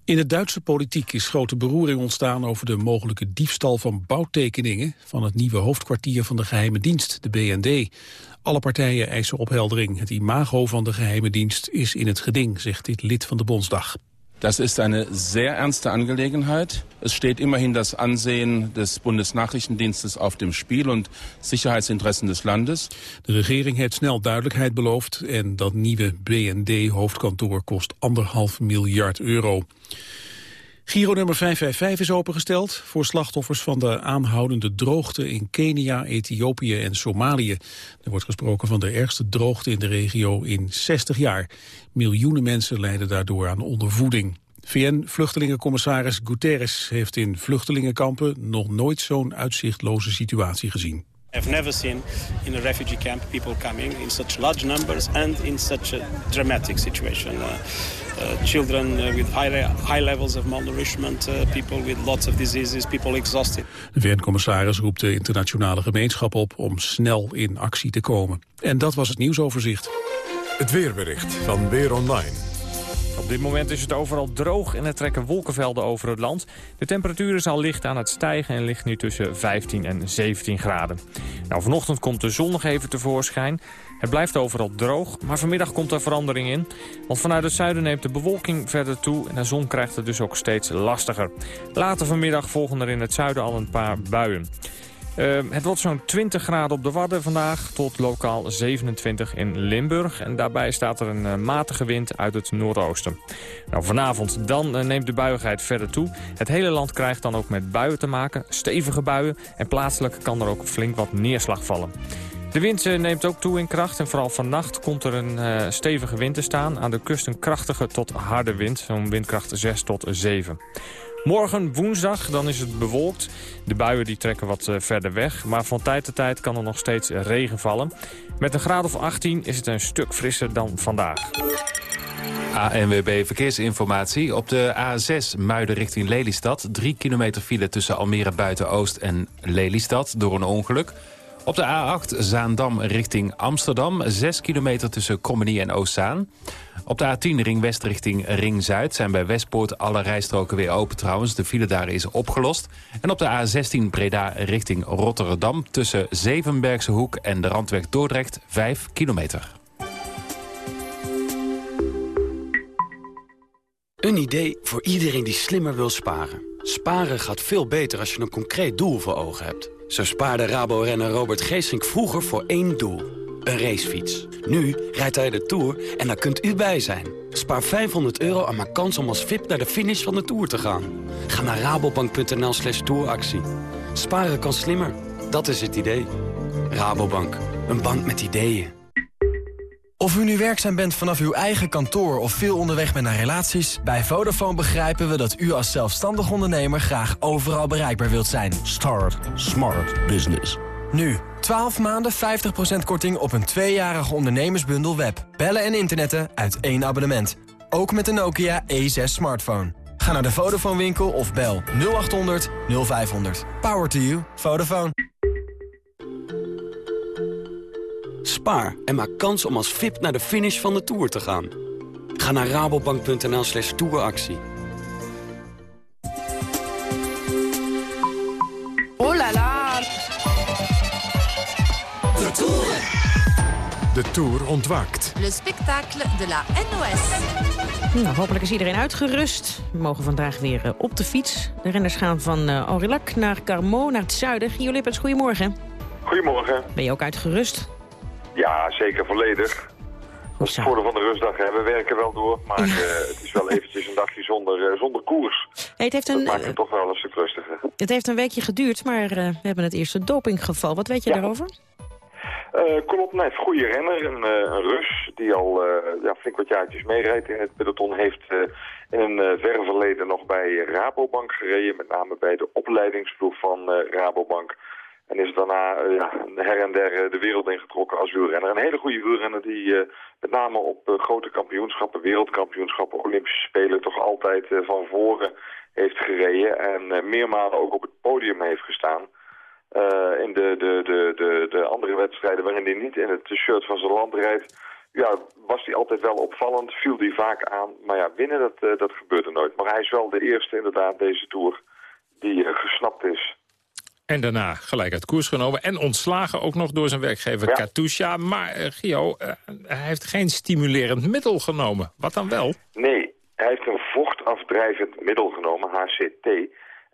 In de Duitse politiek is grote beroering ontstaan over de mogelijke diefstal van bouwtekeningen van het nieuwe hoofdkwartier van de geheime dienst, de BND. Alle partijen eisen opheldering. Het imago van de geheime dienst is in het geding, zegt dit lid van de Bondsdag. Das ist eine sehr ernste Angelegenheit. Es steht immerhin das Ansehen des Bundesnachrichtendienstes auf dem Spiel und Sicherheitsinteressen des Landes. De regering heeft snel duidelijkheid beloofd en dat nieuwe BND-hoofdkantoor kost anderhalf miljard euro. Giro nummer 555 is opengesteld voor slachtoffers van de aanhoudende droogte in Kenia, Ethiopië en Somalië. Er wordt gesproken van de ergste droogte in de regio in 60 jaar. Miljoenen mensen lijden daardoor aan ondervoeding. VN-vluchtelingencommissaris Guterres heeft in vluchtelingenkampen nog nooit zo'n uitzichtloze situatie gezien. I've never seen in a refugee camp people coming in such large numbers and in such a dramatic situation. Uh, uh, children uh, with high, high levels of malnourishment, uh, people with lots of diseases, people exhausted. De VN-commissaris roept de internationale gemeenschap op om snel in actie te komen. En dat was het nieuwsoverzicht. Het weerbericht van Weer Online. Op dit moment is het overal droog en er trekken wolkenvelden over het land. De temperatuur is al licht aan het stijgen en ligt nu tussen 15 en 17 graden. Nou, vanochtend komt de zon nog even tevoorschijn. Het blijft overal droog, maar vanmiddag komt er verandering in. Want vanuit het zuiden neemt de bewolking verder toe en de zon krijgt het dus ook steeds lastiger. Later vanmiddag volgen er in het zuiden al een paar buien. Uh, het wordt zo'n 20 graden op de Wadden vandaag tot lokaal 27 in Limburg. En daarbij staat er een uh, matige wind uit het noordoosten. Nou, vanavond dan uh, neemt de buiigheid verder toe. Het hele land krijgt dan ook met buien te maken, stevige buien. En plaatselijk kan er ook flink wat neerslag vallen. De wind neemt ook toe in kracht en vooral vannacht komt er een stevige wind te staan. Aan de kust een krachtige tot harde wind, zo'n windkracht 6 tot 7. Morgen woensdag, dan is het bewolkt. De buien die trekken wat uh, verder weg. Maar van tijd tot tijd kan er nog steeds regen vallen. Met een graad of 18 is het een stuk frisser dan vandaag. ANWB Verkeersinformatie. Op de A6 Muiden richting Lelystad. 3 kilometer file tussen Almere Buiten-Oost en Lelystad door een ongeluk. Op de A8 Zaandam richting Amsterdam. 6 kilometer tussen Krommenie en Oostzaan. Op de A10 Ring West richting Ring Zuid zijn bij Westpoort alle rijstroken weer open trouwens. De file daar is opgelost. En op de A16 Breda richting Rotterdam tussen Zevenbergse Hoek en de Randweg Dordrecht 5 kilometer. Een idee voor iedereen die slimmer wil sparen. Sparen gaat veel beter als je een concreet doel voor ogen hebt. Zo spaarde Rabo-renner Robert Geesink vroeger voor één doel. Een racefiets. Nu rijdt hij de Tour en daar kunt u bij zijn. Spaar 500 euro en maak kans om als VIP naar de finish van de Tour te gaan. Ga naar rabobank.nl slash touractie. Sparen kan slimmer. Dat is het idee. Rabobank. Een bank met ideeën. Of u nu werkzaam bent vanaf uw eigen kantoor of veel onderweg bent naar relaties... bij Vodafone begrijpen we dat u als zelfstandig ondernemer graag overal bereikbaar wilt zijn. Start Smart Business. Nu, 12 maanden 50% korting op een tweejarige ondernemersbundel web. Bellen en internetten uit één abonnement. Ook met de Nokia E6 smartphone. Ga naar de Vodafone winkel of bel 0800 0500. Power to you. Vodafone. Spaar en maak kans om als VIP naar de finish van de Tour te gaan. Ga naar rabobank.nl slash touractie. Tour ontwaakt. Le spectacle de la NOS. Nou, hopelijk is iedereen uitgerust. We mogen vandaag weer uh, op de fiets. De renners gaan van uh, Aurillac naar Carmo, naar het zuiden. Gio Lippens, goedemorgen. Goedemorgen. Ben je ook uitgerust? Ja, zeker volledig. Dat is het voordeel van de rustdag. Hè. We werken wel door, maar uh, het is wel eventjes een dagje zonder, uh, zonder koers. Hey, het heeft een, dat maakt het toch wel een stuk rustiger. Het heeft een weekje geduurd, maar uh, we hebben het eerste dopinggeval. Wat weet je ja. daarover? Uh, Kolopnev, goede renner, een, een Rus die al ja, flink wat jaartjes meerijdt in het peloton, heeft in een verre verleden nog bij Rabobank gereden, met name bij de opleidingsploeg van Rabobank. En is daarna ja, her en der de wereld ingetrokken als wielrenner. Een hele goede wielrenner die met name op grote kampioenschappen, wereldkampioenschappen, Olympische Spelen toch altijd van voren heeft gereden. En meermalen ook op het podium heeft gestaan. In de, de, de, de, de andere wedstrijden waarin hij niet in het shirt van zijn land rijdt, ja, was hij altijd wel opvallend, viel hij vaak aan. Maar ja, winnen dat, dat gebeurt er nooit. Maar hij is wel de eerste inderdaad deze Tour die gesnapt is. En daarna gelijk uit koers genomen. En ontslagen ook nog door zijn werkgever ja. Katusha. Maar uh, Gio, uh, hij heeft geen stimulerend middel genomen. Wat dan wel? Nee, hij heeft een vochtafdrijvend middel genomen, HCT.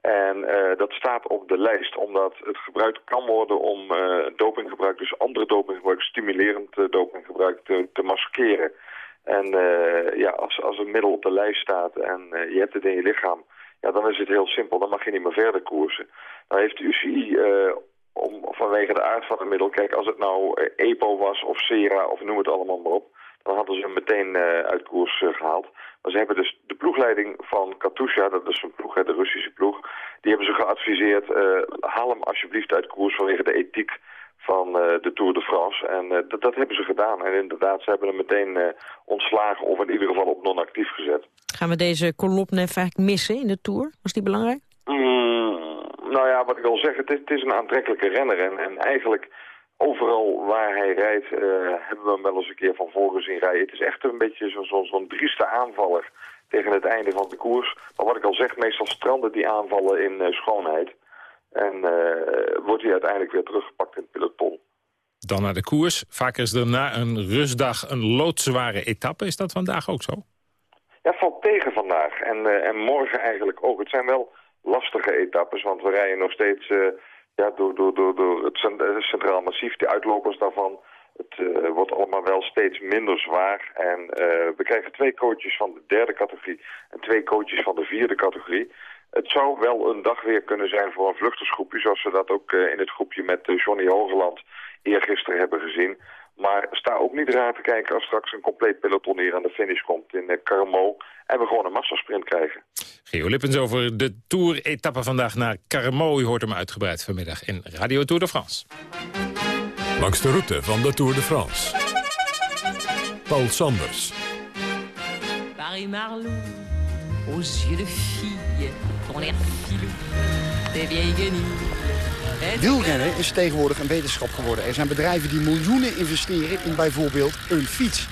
En uh, dat staat op de lijst omdat het gebruikt kan worden om dopinggebruik, dus andere dopinggebruik, stimulerend dopinggebruik te, te maskeren. En ja, als, als een middel op de lijst staat en je hebt het in je lichaam ja, dan is het heel simpel. Dan mag je niet meer verder koersen. Dan heeft de UCI uh, om, vanwege de aard van het middel... Kijk, als het nou EPO was of Sera of noem het allemaal maar op... dan hadden ze hem meteen uit koers gehaald. Maar ze hebben dus de ploegleiding van Katusha, dat is een ploeg, de Russische ploeg... die hebben ze geadviseerd, haal hem alsjeblieft uit koers vanwege de ethiek van de Tour de France. En dat, dat, hebben ze gedaan. En inderdaad, ze hebben hem meteen ontslagen of in ieder geval op non-actief gezet. Gaan we deze Kolopnev eigenlijk missen in de Tour? Was die belangrijk? Mm, nou ja, wat ik wil zeggen, het is, het is een aantrekkelijke renner. En, en eigenlijk overal waar hij rijdt, hebben we hem wel eens een keer van voren zien rijden. Het is echt een beetje zo'n zo, zo drieste aanvaller tegen het einde van de koers. Maar wat ik al zeg, meestal stranden die aanvallen in schoonheid. En uh, wordt hij uiteindelijk weer teruggepakt in het peloton. Dan naar de koers. Vaak is er na een rustdag een loodzware etappe. Is dat vandaag ook zo? Ja, valt tegen vandaag. En, en morgen eigenlijk ook. Het zijn wel lastige etappes, want we rijden nog steeds ja, door, door, door, door het Centraal Massief. De uitlopers daarvan. Het uh, wordt allemaal wel steeds minder zwaar. En we krijgen twee coaches van de derde categorie en twee coaches van de vierde categorie. Het zou wel een dag weer kunnen zijn voor een vluchtersgroepje... zoals we dat ook uh, in het groepje met Johnny Hogeland eergisteren hebben gezien. Maar sta ook niet raar te kijken als straks een compleet peloton hier aan de finish komt in uh, Carmo... en we gewoon een massasprint krijgen. Geo Lippens over de Tour-etappe vandaag naar Carmo. U hoort hem uitgebreid vanmiddag in Radio Tour de France. Langs de route van de Tour de France. Paul Sanders. Paris-Marlou, aux yeux de fille ton air filou, des vieilles guenilles. Wielrennen is tegenwoordig een wetenschap geworden. Er zijn bedrijven die miljoenen investeren in bijvoorbeeld een fiets.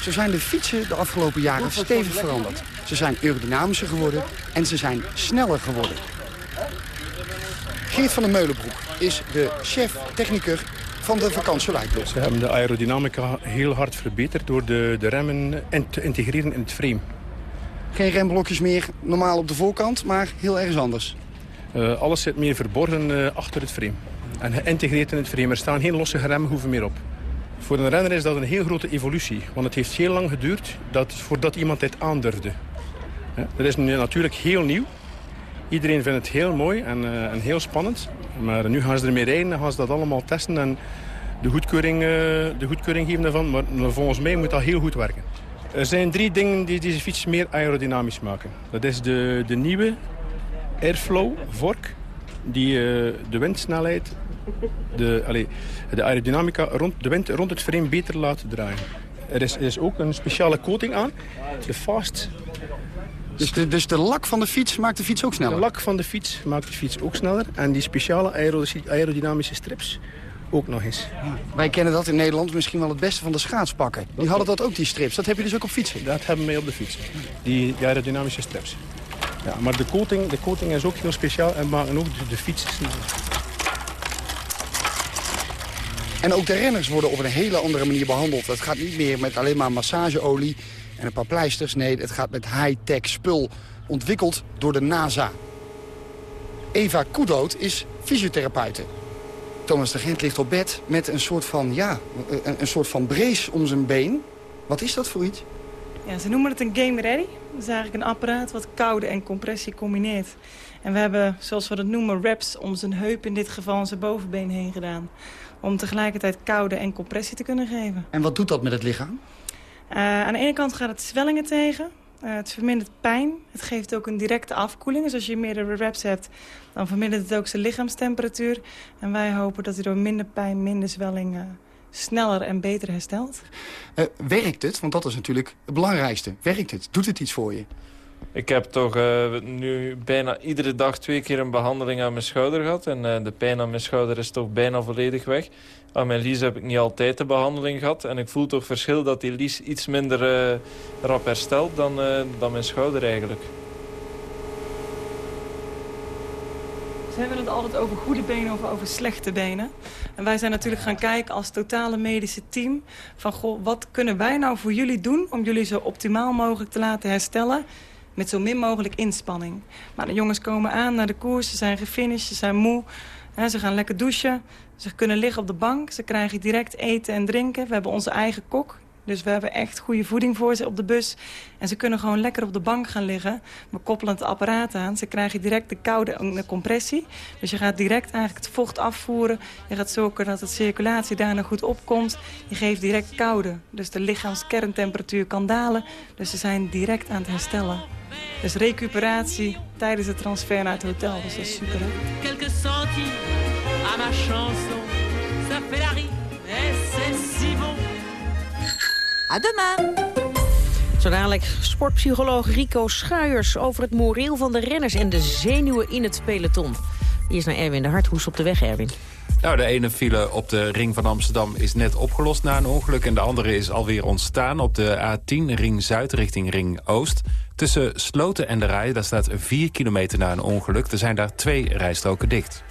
Zo zijn de fietsen de afgelopen jaren stevig veranderd. Ze zijn aerodynamischer geworden en ze zijn sneller geworden. Geert van der Meulenbroek is de chef-technicus van de vakantieleijdploeg. Ze hebben de aerodynamica heel hard verbeterd door de, de remmen te integreren in het frame. Geen remblokjes meer normaal op de voorkant, maar heel ergens anders. Uh, alles zit meer verborgen uh, achter het frame. En geïntegreerd in het frame. Er staan geen losse remhoeven meer op. Voor een renner is dat een heel grote evolutie. Want het heeft heel lang geduurd dat, voordat iemand dit aandurfde. Ja, dat is natuurlijk heel nieuw. Iedereen vindt het heel mooi en, uh, en heel spannend. Maar nu gaan ze ermee rijden en gaan ze dat allemaal testen. En de goedkeuring, de goedkeuring geven daarvan. Maar volgens mij moet dat heel goed werken. Er zijn drie dingen die deze fiets meer aerodynamisch maken. Dat is de, de nieuwe Airflow vork, die uh, de windsnelheid, de, allez, de aerodynamica rond de wind rond het frame beter laat draaien. Er is, er is ook een speciale coating aan, de Fast. Dus de, dus de lak van de fiets maakt de fiets ook sneller? De lak van de fiets maakt de fiets ook sneller. En die speciale aerodynamische strips ook nog eens. Wij kennen dat in Nederland misschien wel het beste van de schaatspakken. Die hadden dat ook, die strips. Dat heb je dus ook op fietsen? Dat hebben we mee op de fietsen. Die, die aerodynamische strips. Ja, maar de coating, de coating is ook heel speciaal en maken ook de, de fiets sneller. En ook de renners worden op een hele andere manier behandeld. Het gaat niet meer met alleen maar massageolie en een paar pleisters. Nee, het gaat met high-tech spul, ontwikkeld door de NASA. Eva Koedoot is fysiotherapeute. Thomas de Gent ligt op bed met een soort van, ja, een, een soort van brace om zijn been. Wat is dat voor iets? Ja, ze noemen het een game ready. Is eigenlijk een apparaat wat koude en compressie combineert. En we hebben, zoals we dat noemen, wraps om zijn heup in dit geval en zijn bovenbeen heen gedaan. Om tegelijkertijd koude en compressie te kunnen geven. En wat doet dat met het lichaam? Uh, aan de ene kant gaat het zwellingen tegen. Uh, het vermindert pijn. Het geeft ook een directe afkoeling. Dus als je meerdere reps hebt, dan vermindert het ook zijn lichaamstemperatuur. En wij hopen dat hij door minder pijn, minder zwelling... Sneller en beter herstelt. Uh, werkt het? Want dat is natuurlijk het belangrijkste. Werkt het? Doet het iets voor je? Ik heb toch uh, nu bijna iedere dag twee keer een behandeling aan mijn schouder gehad. En uh, de pijn aan mijn schouder is toch bijna volledig weg. Aan mijn lies heb ik niet altijd de behandeling gehad. En ik voel toch verschil dat die lies iets minder uh, rap herstelt dan, dan mijn schouder eigenlijk. Hebben het altijd over goede benen of over slechte benen. En wij zijn natuurlijk gaan kijken als totale medische team... van goh, wat kunnen wij nou voor jullie doen om jullie zo optimaal mogelijk te laten herstellen met zo min mogelijk inspanning. Maar de jongens komen aan naar de koers, ze zijn gefinished, ze zijn moe. Hè, ze gaan lekker douchen, ze kunnen liggen op de bank. Ze krijgen direct eten en drinken. We hebben onze eigen kok, Dus we hebben echt goede voeding voor ze op de bus. En ze kunnen gewoon lekker op de bank gaan liggen. We koppelen het apparaat aan. Ze krijgen direct de koude de compressie. Dus je gaat direct eigenlijk het vocht afvoeren. Je gaat zorgen dat de circulatie daarna goed opkomt. Je geeft direct koude. Dus de lichaamskerntemperatuur kan dalen. Dus ze zijn direct aan het herstellen. Dus recuperatie tijdens de transfer naar het hotel. Dus dat is super, hè? À demain. Zo dadelijk sportpsycholoog Rico Schuijers over het moreel van de renners en de zenuwen in het peloton. Eerst naar Erwin de Harthoes op de weg, Erwin. Nou, de ene file op de ring van Amsterdam is net opgelost na een ongeluk... en de andere is alweer ontstaan op de A10 ring Zuid richting ring Oost. Tussen Sloten en de Rij, daar staat 4 kilometer na een ongeluk. Er zijn daar twee rijstroken dicht.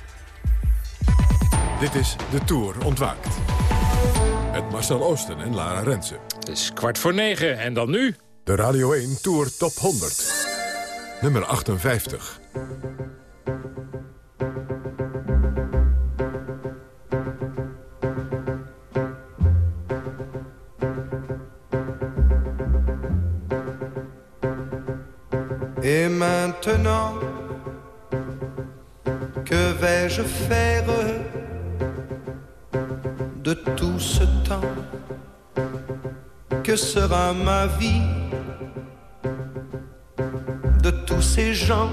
Dit is De Tour Ontwaakt. Met Marcel Oosten en Lara Rensen. Het is kwart voor negen en dan nu... De Radio 1 Tour Top 100. Nummer 58. Et maintenant, que vais-je faire sera ma vie de tous ces gens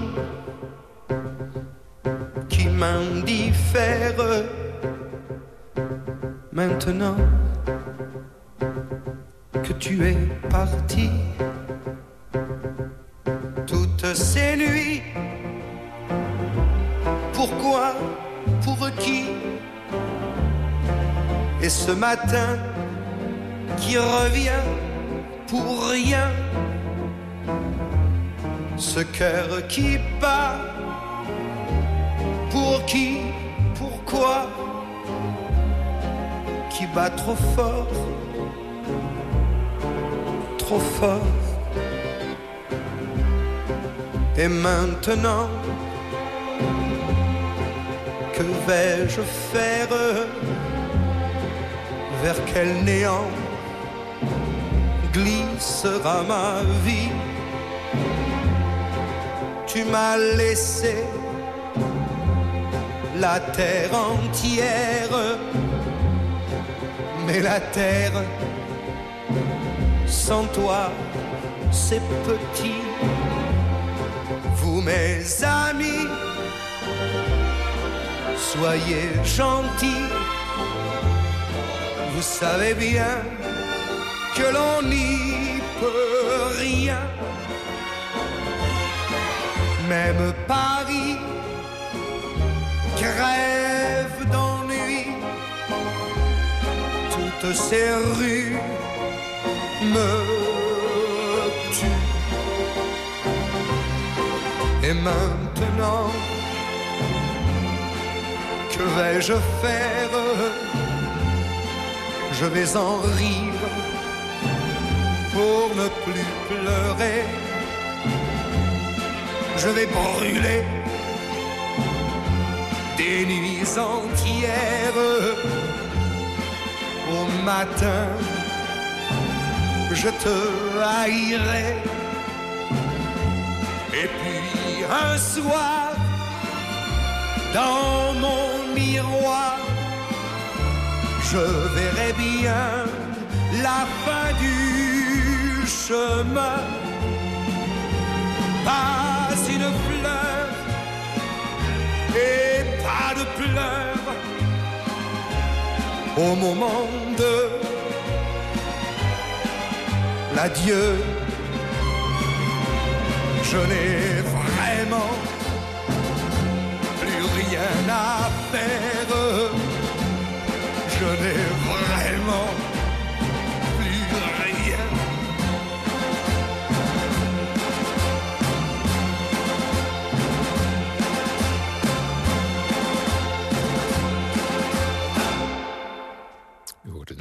qui m'indiffèrent Maintenant que tu es parti toutes ces nuits. Pourquoi Pour qui? Et ce matin qui revient pour rien. Ce cœur qui bat. Pour qui Pourquoi Qui bat trop fort Trop fort. Et maintenant, que vais-je faire? Vers quel néant glissera ma vie. Tu m'as laissé la terre entière, mais la terre sans toi, c'est petit. Vous mes amis, soyez gentils. Vous savez bien que l'on n'y peut rien. Même Paris crève d'ennui. Toutes ces rues me tuent. Et maintenant, que vais-je faire? Je vais en rire pour ne plus pleurer. Je vais brûler des nuits entières. Au matin, je te haïrai. Et puis un soir, dans mon miroir, je verrai bien la fin du chemin. Pas une fleur et pas de pleurs au moment de l'adieu. Je n'ai vraiment plus rien à faire. Je n'ai vraiment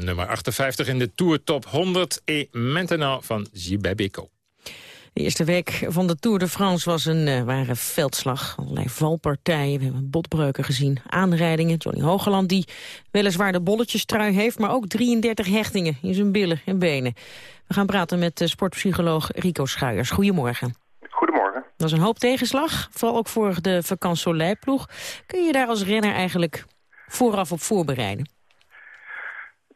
nummer 58 in de Tour Top 100 et maintenant van Gibebeko. De eerste week van de Tour de France was een uh, ware veldslag. Allerlei valpartijen, we hebben botbreuken gezien, aanrijdingen. Johnny Hogeland die weliswaar de bolletjestrui heeft... maar ook 33 hechtingen in zijn billen en benen. We gaan praten met uh, sportpsycholoog Rico Schuijers. Goedemorgen. Goedemorgen. Dat is een hoop tegenslag, vooral ook voor de Vacances ploeg Kun je daar als renner eigenlijk vooraf op voorbereiden?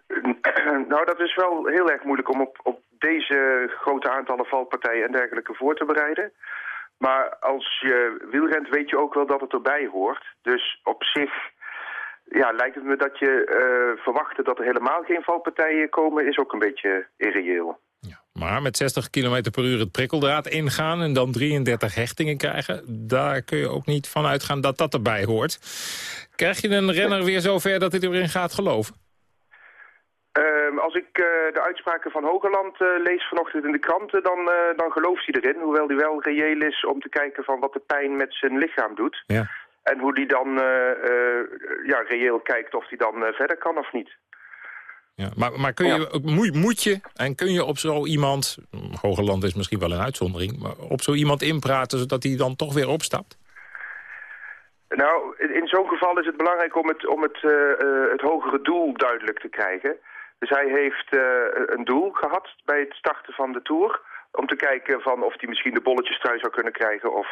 Nou, dat is wel heel erg moeilijk om op, op deze grote aantallen valpartijen en dergelijke voor te bereiden. Maar als je wielrent weet je ook wel dat het erbij hoort. Dus op zich ja, lijkt het me dat je uh, verwachten dat er helemaal geen valpartijen komen... is ook een beetje irreëel. Ja, maar met 60 km per uur het prikkeldraad ingaan... en dan 33 hechtingen krijgen... daar kun je ook niet van uitgaan dat dat erbij hoort. Krijg je een renner weer zover dat hij erin gaat geloven? Ehm, als ik uh, de uitspraken van Hogerland uh, lees vanochtend in de kranten, dan, uh, dan gelooft hij erin. Hoewel die wel reëel is om te kijken van wat de pijn met zijn lichaam doet. Ja. En hoe die dan ja, reëel kijkt of hij dan verder kan of niet. Ja, maar, maar kun je, ja. moet, moet je en kun je op zo iemand, Hogerland is misschien wel een uitzondering, maar op zo iemand inpraten zodat hij dan toch weer opstapt? Nou, in zo'n geval is het belangrijk om het, om het, het hogere doel duidelijk te krijgen. Dus hij heeft uh, een doel gehad bij het starten van de Tour. Om te kijken van of hij misschien de bolletjestrui zou kunnen krijgen... of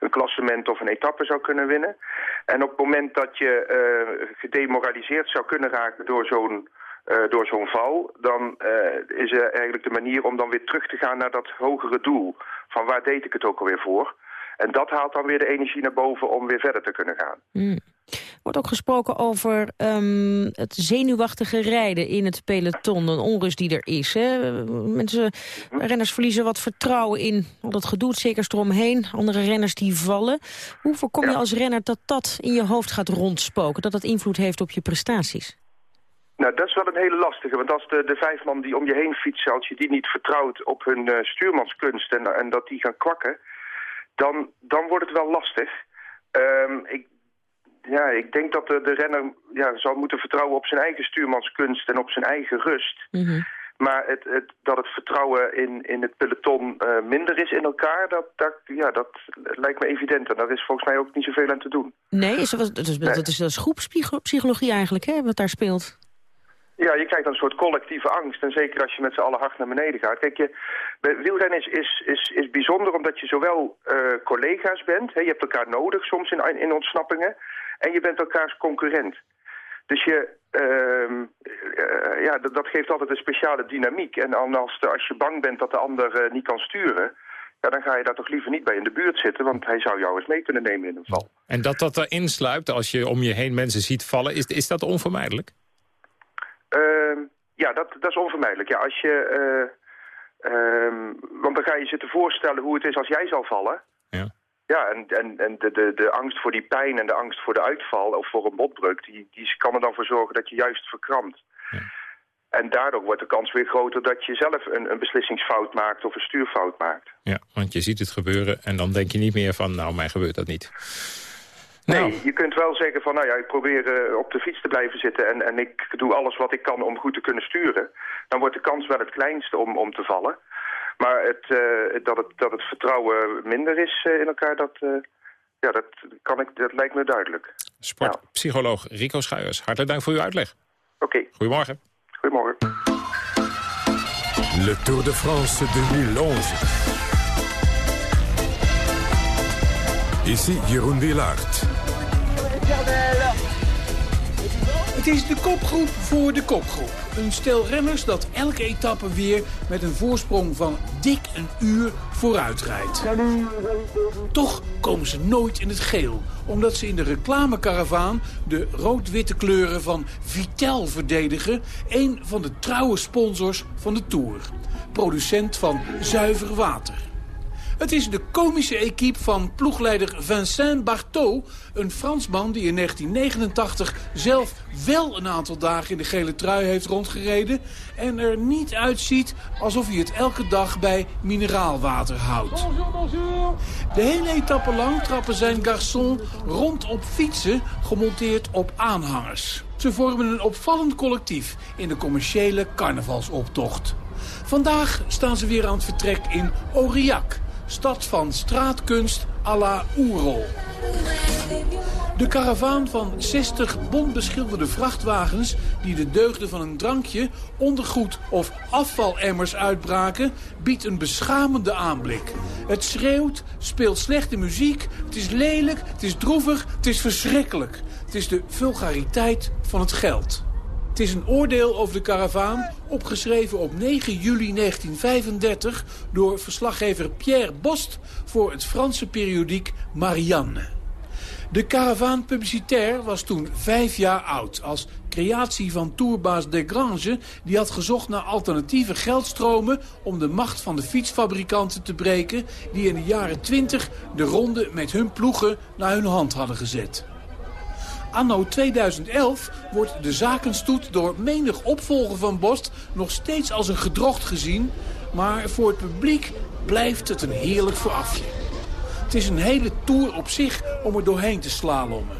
een klassement of een etappe zou kunnen winnen. En op het moment dat je uh, gedemoraliseerd zou kunnen raken door zo'n uh, door zo'n val... dan is er eigenlijk de manier om dan weer terug te gaan naar dat hogere doel. Van waar deed ik het ook alweer voor? En dat haalt dan weer de energie naar boven om weer verder te kunnen gaan. Mm. Er wordt ook gesproken over um, het zenuwachtige rijden in het peloton. Een onrust die er is. Hè? Mensen, renners verliezen wat vertrouwen in al dat gedoe, zeker eromheen. Andere renners die vallen. Hoe voorkom je als renner dat dat in je hoofd gaat rondspoken? Dat dat invloed heeft op je prestaties? Nou, dat is wel een hele lastige. Want als de, de vijf man die om je heen fietsen... als je die niet vertrouwt op hun uh, stuurmanskunst en, en dat die gaan kwakken... dan, dan wordt het wel lastig. Um, ik ja, ik denk dat de, de renner ja, zou moeten vertrouwen op zijn eigen stuurmanskunst en op zijn eigen rust. Mhm. Maar het, het, dat het vertrouwen in, in het peloton uh, minder is in elkaar, dat, dat, ja, dat lijkt me evident. En daar is volgens mij ook niet zoveel aan te doen. Nee, is, dat, is, dat is, dat is groepspsychologie eigenlijk, hè, wat daar speelt. Ja, je krijgt dan een soort collectieve angst. En zeker als je met z'n allen hard naar beneden gaat. Kijk, je, wielrennen is, is, is, is bijzonder omdat je zowel uh, collega's bent. Hè, je hebt elkaar nodig soms in, in ontsnappingen. En je bent elkaars concurrent. Dus je, uh, uh, ja, dat, dat, geeft altijd een speciale dynamiek. En als, de, als je bang bent dat de ander uh, niet kan sturen... Ja, dan ga je daar toch liever niet bij in de buurt zitten... want hij zou jou eens mee kunnen nemen in een val. En dat dat erin sluipt als je om je heen mensen ziet vallen... is, is dat onvermijdelijk? Ehm, ja, dat, dat is onvermijdelijk. Ja, als je, ehm, want dan ga je zitten voorstellen hoe het is als jij zal vallen... Ja. Ja, en, en, en de, de, de angst voor die pijn en de angst voor de uitval of voor een botbreuk... die, die kan er dan voor zorgen dat je juist verkrampt. Ja. En daardoor wordt de kans weer groter dat je zelf een, een beslissingsfout maakt of een stuurfout maakt. Ja, want je ziet het gebeuren en dan denk je niet meer van... nou, mij gebeurt dat niet. Nee, nou. je kunt wel zeggen van, nou ja, ik probeer uh, op de fiets te blijven zitten... En, en ik doe alles wat ik kan om goed te kunnen sturen. Dan wordt de kans wel het kleinste om, om te vallen. Maar het, uh, dat, het, dat het vertrouwen minder is uh, in elkaar, dat, uh, ja, dat, kan ik, dat lijkt me duidelijk. Sportpsycholoog Rico Schuijers, hartelijk dank voor uw uitleg. Oké. Okay. Goedemorgen. Goedemorgen. Le Tour de France 2011. Ici Jeroen Wielaert. Het is de kopgroep voor de kopgroep. Een stel renners dat elke etappe weer met een voorsprong van dik een uur vooruit rijdt. Toch komen ze nooit in het geel. Omdat ze in de reclamekaravaan de rood-witte kleuren van Vitel verdedigen. Een van de trouwe sponsors van de Tour. Producent van zuiver water. Het is de komische equipe van ploegleider Vincent Barteau... een Fransman die in 1989 zelf wel een aantal dagen in de gele trui heeft rondgereden... en er niet uitziet alsof hij het elke dag bij mineraalwater houdt. De hele etappe lang trappen zijn garçon rond op fietsen gemonteerd op aanhangers. Ze vormen een opvallend collectief in de commerciële carnavalsoptocht. Vandaag staan ze weer aan het vertrek in Aurillac stad van straatkunst à la Oerol. De karavaan van 60 bondbeschilderde vrachtwagens... die de deugden van een drankje, ondergoed of afvalemmers uitbraken... biedt een beschamende aanblik. Het schreeuwt, speelt slechte muziek, het is lelijk, het is droevig, het is verschrikkelijk. Het is de vulgariteit van het geld. Het is een oordeel over de karavaan, opgeschreven op 9 juli 1935... door verslaggever Pierre Bost voor het Franse periodiek Marianne. De karavaan publicitair was toen vijf jaar oud... als creatie van tourbaas Desgrange... die had gezocht naar alternatieve geldstromen... om de macht van de fietsfabrikanten te breken... die in de jaren twintig de ronde met hun ploegen naar hun hand hadden gezet. Anno 2011 wordt de zakenstoet door menig opvolger van Bost... nog steeds als een gedrocht gezien... maar voor het publiek blijft het een heerlijk voorafje. Het is een hele tour op zich om er doorheen te slalommen.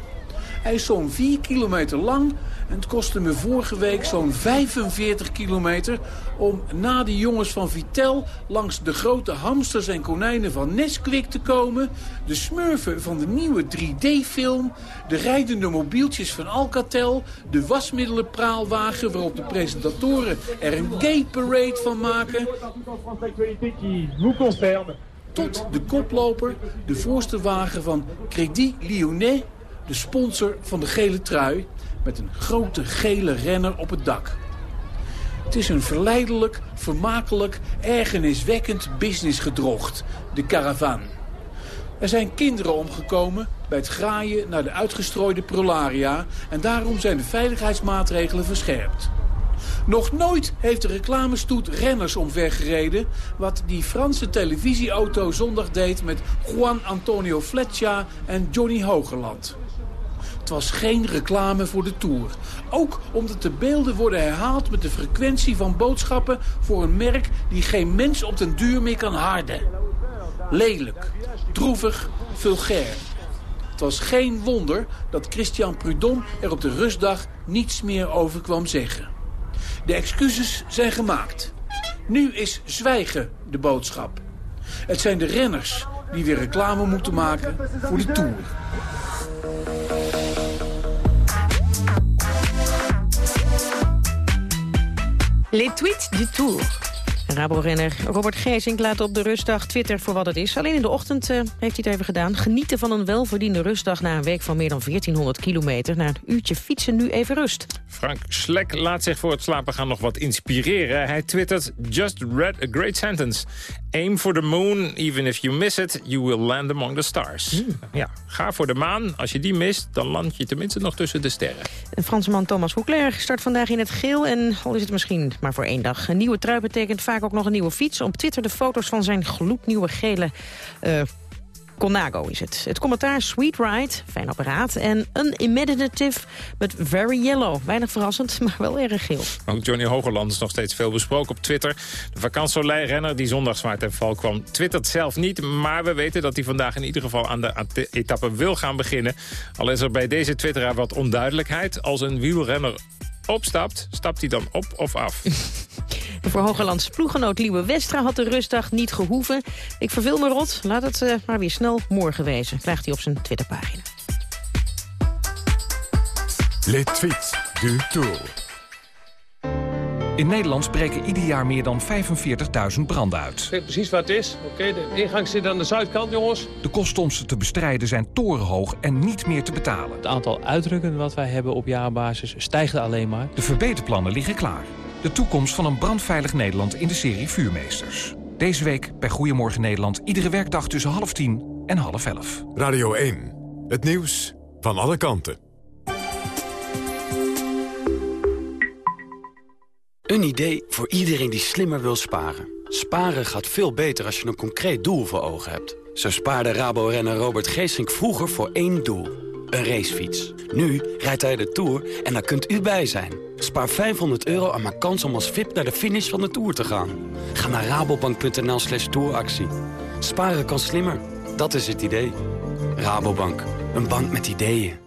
Hij is zo'n 4 kilometer lang het kostte me vorige week zo'n 45 kilometer... om na de jongens van Vitel langs de grote hamsters en konijnen van Nesquik te komen... de smurfen van de nieuwe 3D-film... de rijdende mobieltjes van Alcatel... de wasmiddelenpraalwagen waarop de presentatoren er een gay parade van maken. Tot de koploper, de voorste wagen van Crédit Lyonnais, de sponsor van de gele trui, met een grote gele renner op het dak. Het is een verleidelijk, vermakelijk, ergerniswekkend businessgedrocht, de caravan. Er zijn kinderen omgekomen bij het graaien naar de uitgestrooide prolaria... en daarom zijn de veiligheidsmaatregelen verscherpt. Nog nooit heeft de reclamestoet renners omvergereden... wat die Franse televisieauto zondag deed met Juan Antonio Fletcher en Johnny Hogerland. Het was geen reclame voor de Tour. Ook omdat de beelden worden herhaald met de frequentie van boodschappen... voor een merk die geen mens op den duur meer kan harden. Lelijk, droevig, vulgair. Het was geen wonder dat Christian Prudhomme er op de rustdag niets meer over kwam zeggen. De excuses zijn gemaakt. Nu is zwijgen de boodschap. Het zijn de renners die weer reclame moeten maken voor de Tour. Les tweets du Tour. Rabo-renner Robert Geesink laat op de rustdag Twitter voor wat het is. Alleen in de ochtend uh, heeft hij het even gedaan. Genieten van een welverdiende rustdag na een week van meer dan 1400 kilometer. Na een uurtje fietsen nu even rust. Frank Slek laat zich voor het slapen gaan nog wat inspireren. Hij twittert, just read a great sentence. Aim for the moon, even if you miss it, you will land among the stars. Hmm. Ja, ga voor de maan. Als je die mist, dan land je tenminste nog tussen de sterren. De Fransman Thomas Hoekler start vandaag in het geel. En al is het misschien maar voor één dag. Een nieuwe trui betekent vaak ook nog een nieuwe fiets. Op Twitter de foto's van zijn gloednieuwe gele uh, Conago is het. Het commentaar Sweet Ride, fijn apparaat. En Unimaginative met Very Yellow. Weinig verrassend, maar wel erg geel. Ook Johnny Hogerland is nog steeds veel besproken op Twitter. De vakantsoleil-renner die zondag zwaar ten val kwam... twittert zelf niet, maar we weten dat hij vandaag in ieder geval... aan de etappe wil gaan beginnen. Al is er bij deze twitteraar wat onduidelijkheid. Als een wielrenner opstapt, stapt hij dan op of af? Voor Hogelands ploeggenoot Liewe Westra had de rustdag niet gehoeven. Ik verveel me rot, laat het uh, maar weer snel morgen wezen. Krijgt hij op zijn Twitterpagina. Les tweets du tour. In Nederland breken ieder jaar meer dan 45.000 branden uit. Ik weet precies wat het is. Oké, de ingang zit aan de zuidkant, jongens. De kosten om ze te bestrijden zijn torenhoog en niet meer te betalen. Het aantal uitdrukken wat wij hebben op jaarbasis stijgt alleen maar. De verbeterplannen liggen klaar. De toekomst van een brandveilig Nederland in de serie Vuurmeesters. Deze week bij Goedemorgen Nederland. Iedere werkdag tussen half tien en half elf. Radio 1. Het nieuws van alle kanten. Een idee voor iedereen die slimmer wil sparen. Sparen gaat veel beter als je een concreet doel voor ogen hebt. Zo spaarde Rabo-renner Robert Geesink vroeger voor één doel. Een racefiets. Nu rijdt hij de Tour en daar kunt u bij zijn. Spaar 500 euro en maak kans om als VIP naar de finish van de Tour te gaan. Ga naar rabobank.nl slash touractie. Sparen kan slimmer. Dat is het idee. Rabobank. Een bank met ideeën.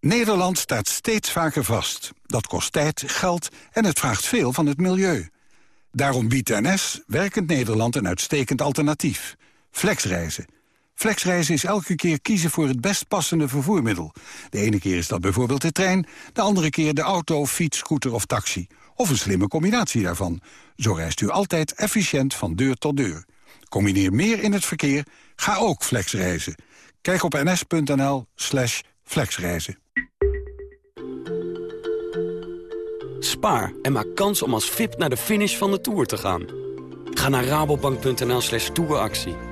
Nederland staat steeds vaker vast. Dat kost tijd, geld en het vraagt veel van het milieu. Daarom biedt NS Werkend Nederland een uitstekend alternatief. Flexreizen. Flexreizen is elke keer kiezen voor het best passende vervoermiddel. De ene keer is dat bijvoorbeeld de trein, de andere keer de auto, fiets, scooter of taxi. Of een slimme combinatie daarvan. Zo reist u altijd efficiënt van deur tot deur. Combineer meer in het verkeer, ga ook flexreizen. Kijk op ns.nl slash flexreizen. Spaar en maak kans om als VIP naar de finish van de Tour te gaan. Ga naar rabobank.nl slash touractie.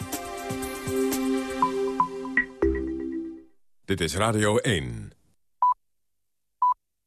Dit is Radio 1.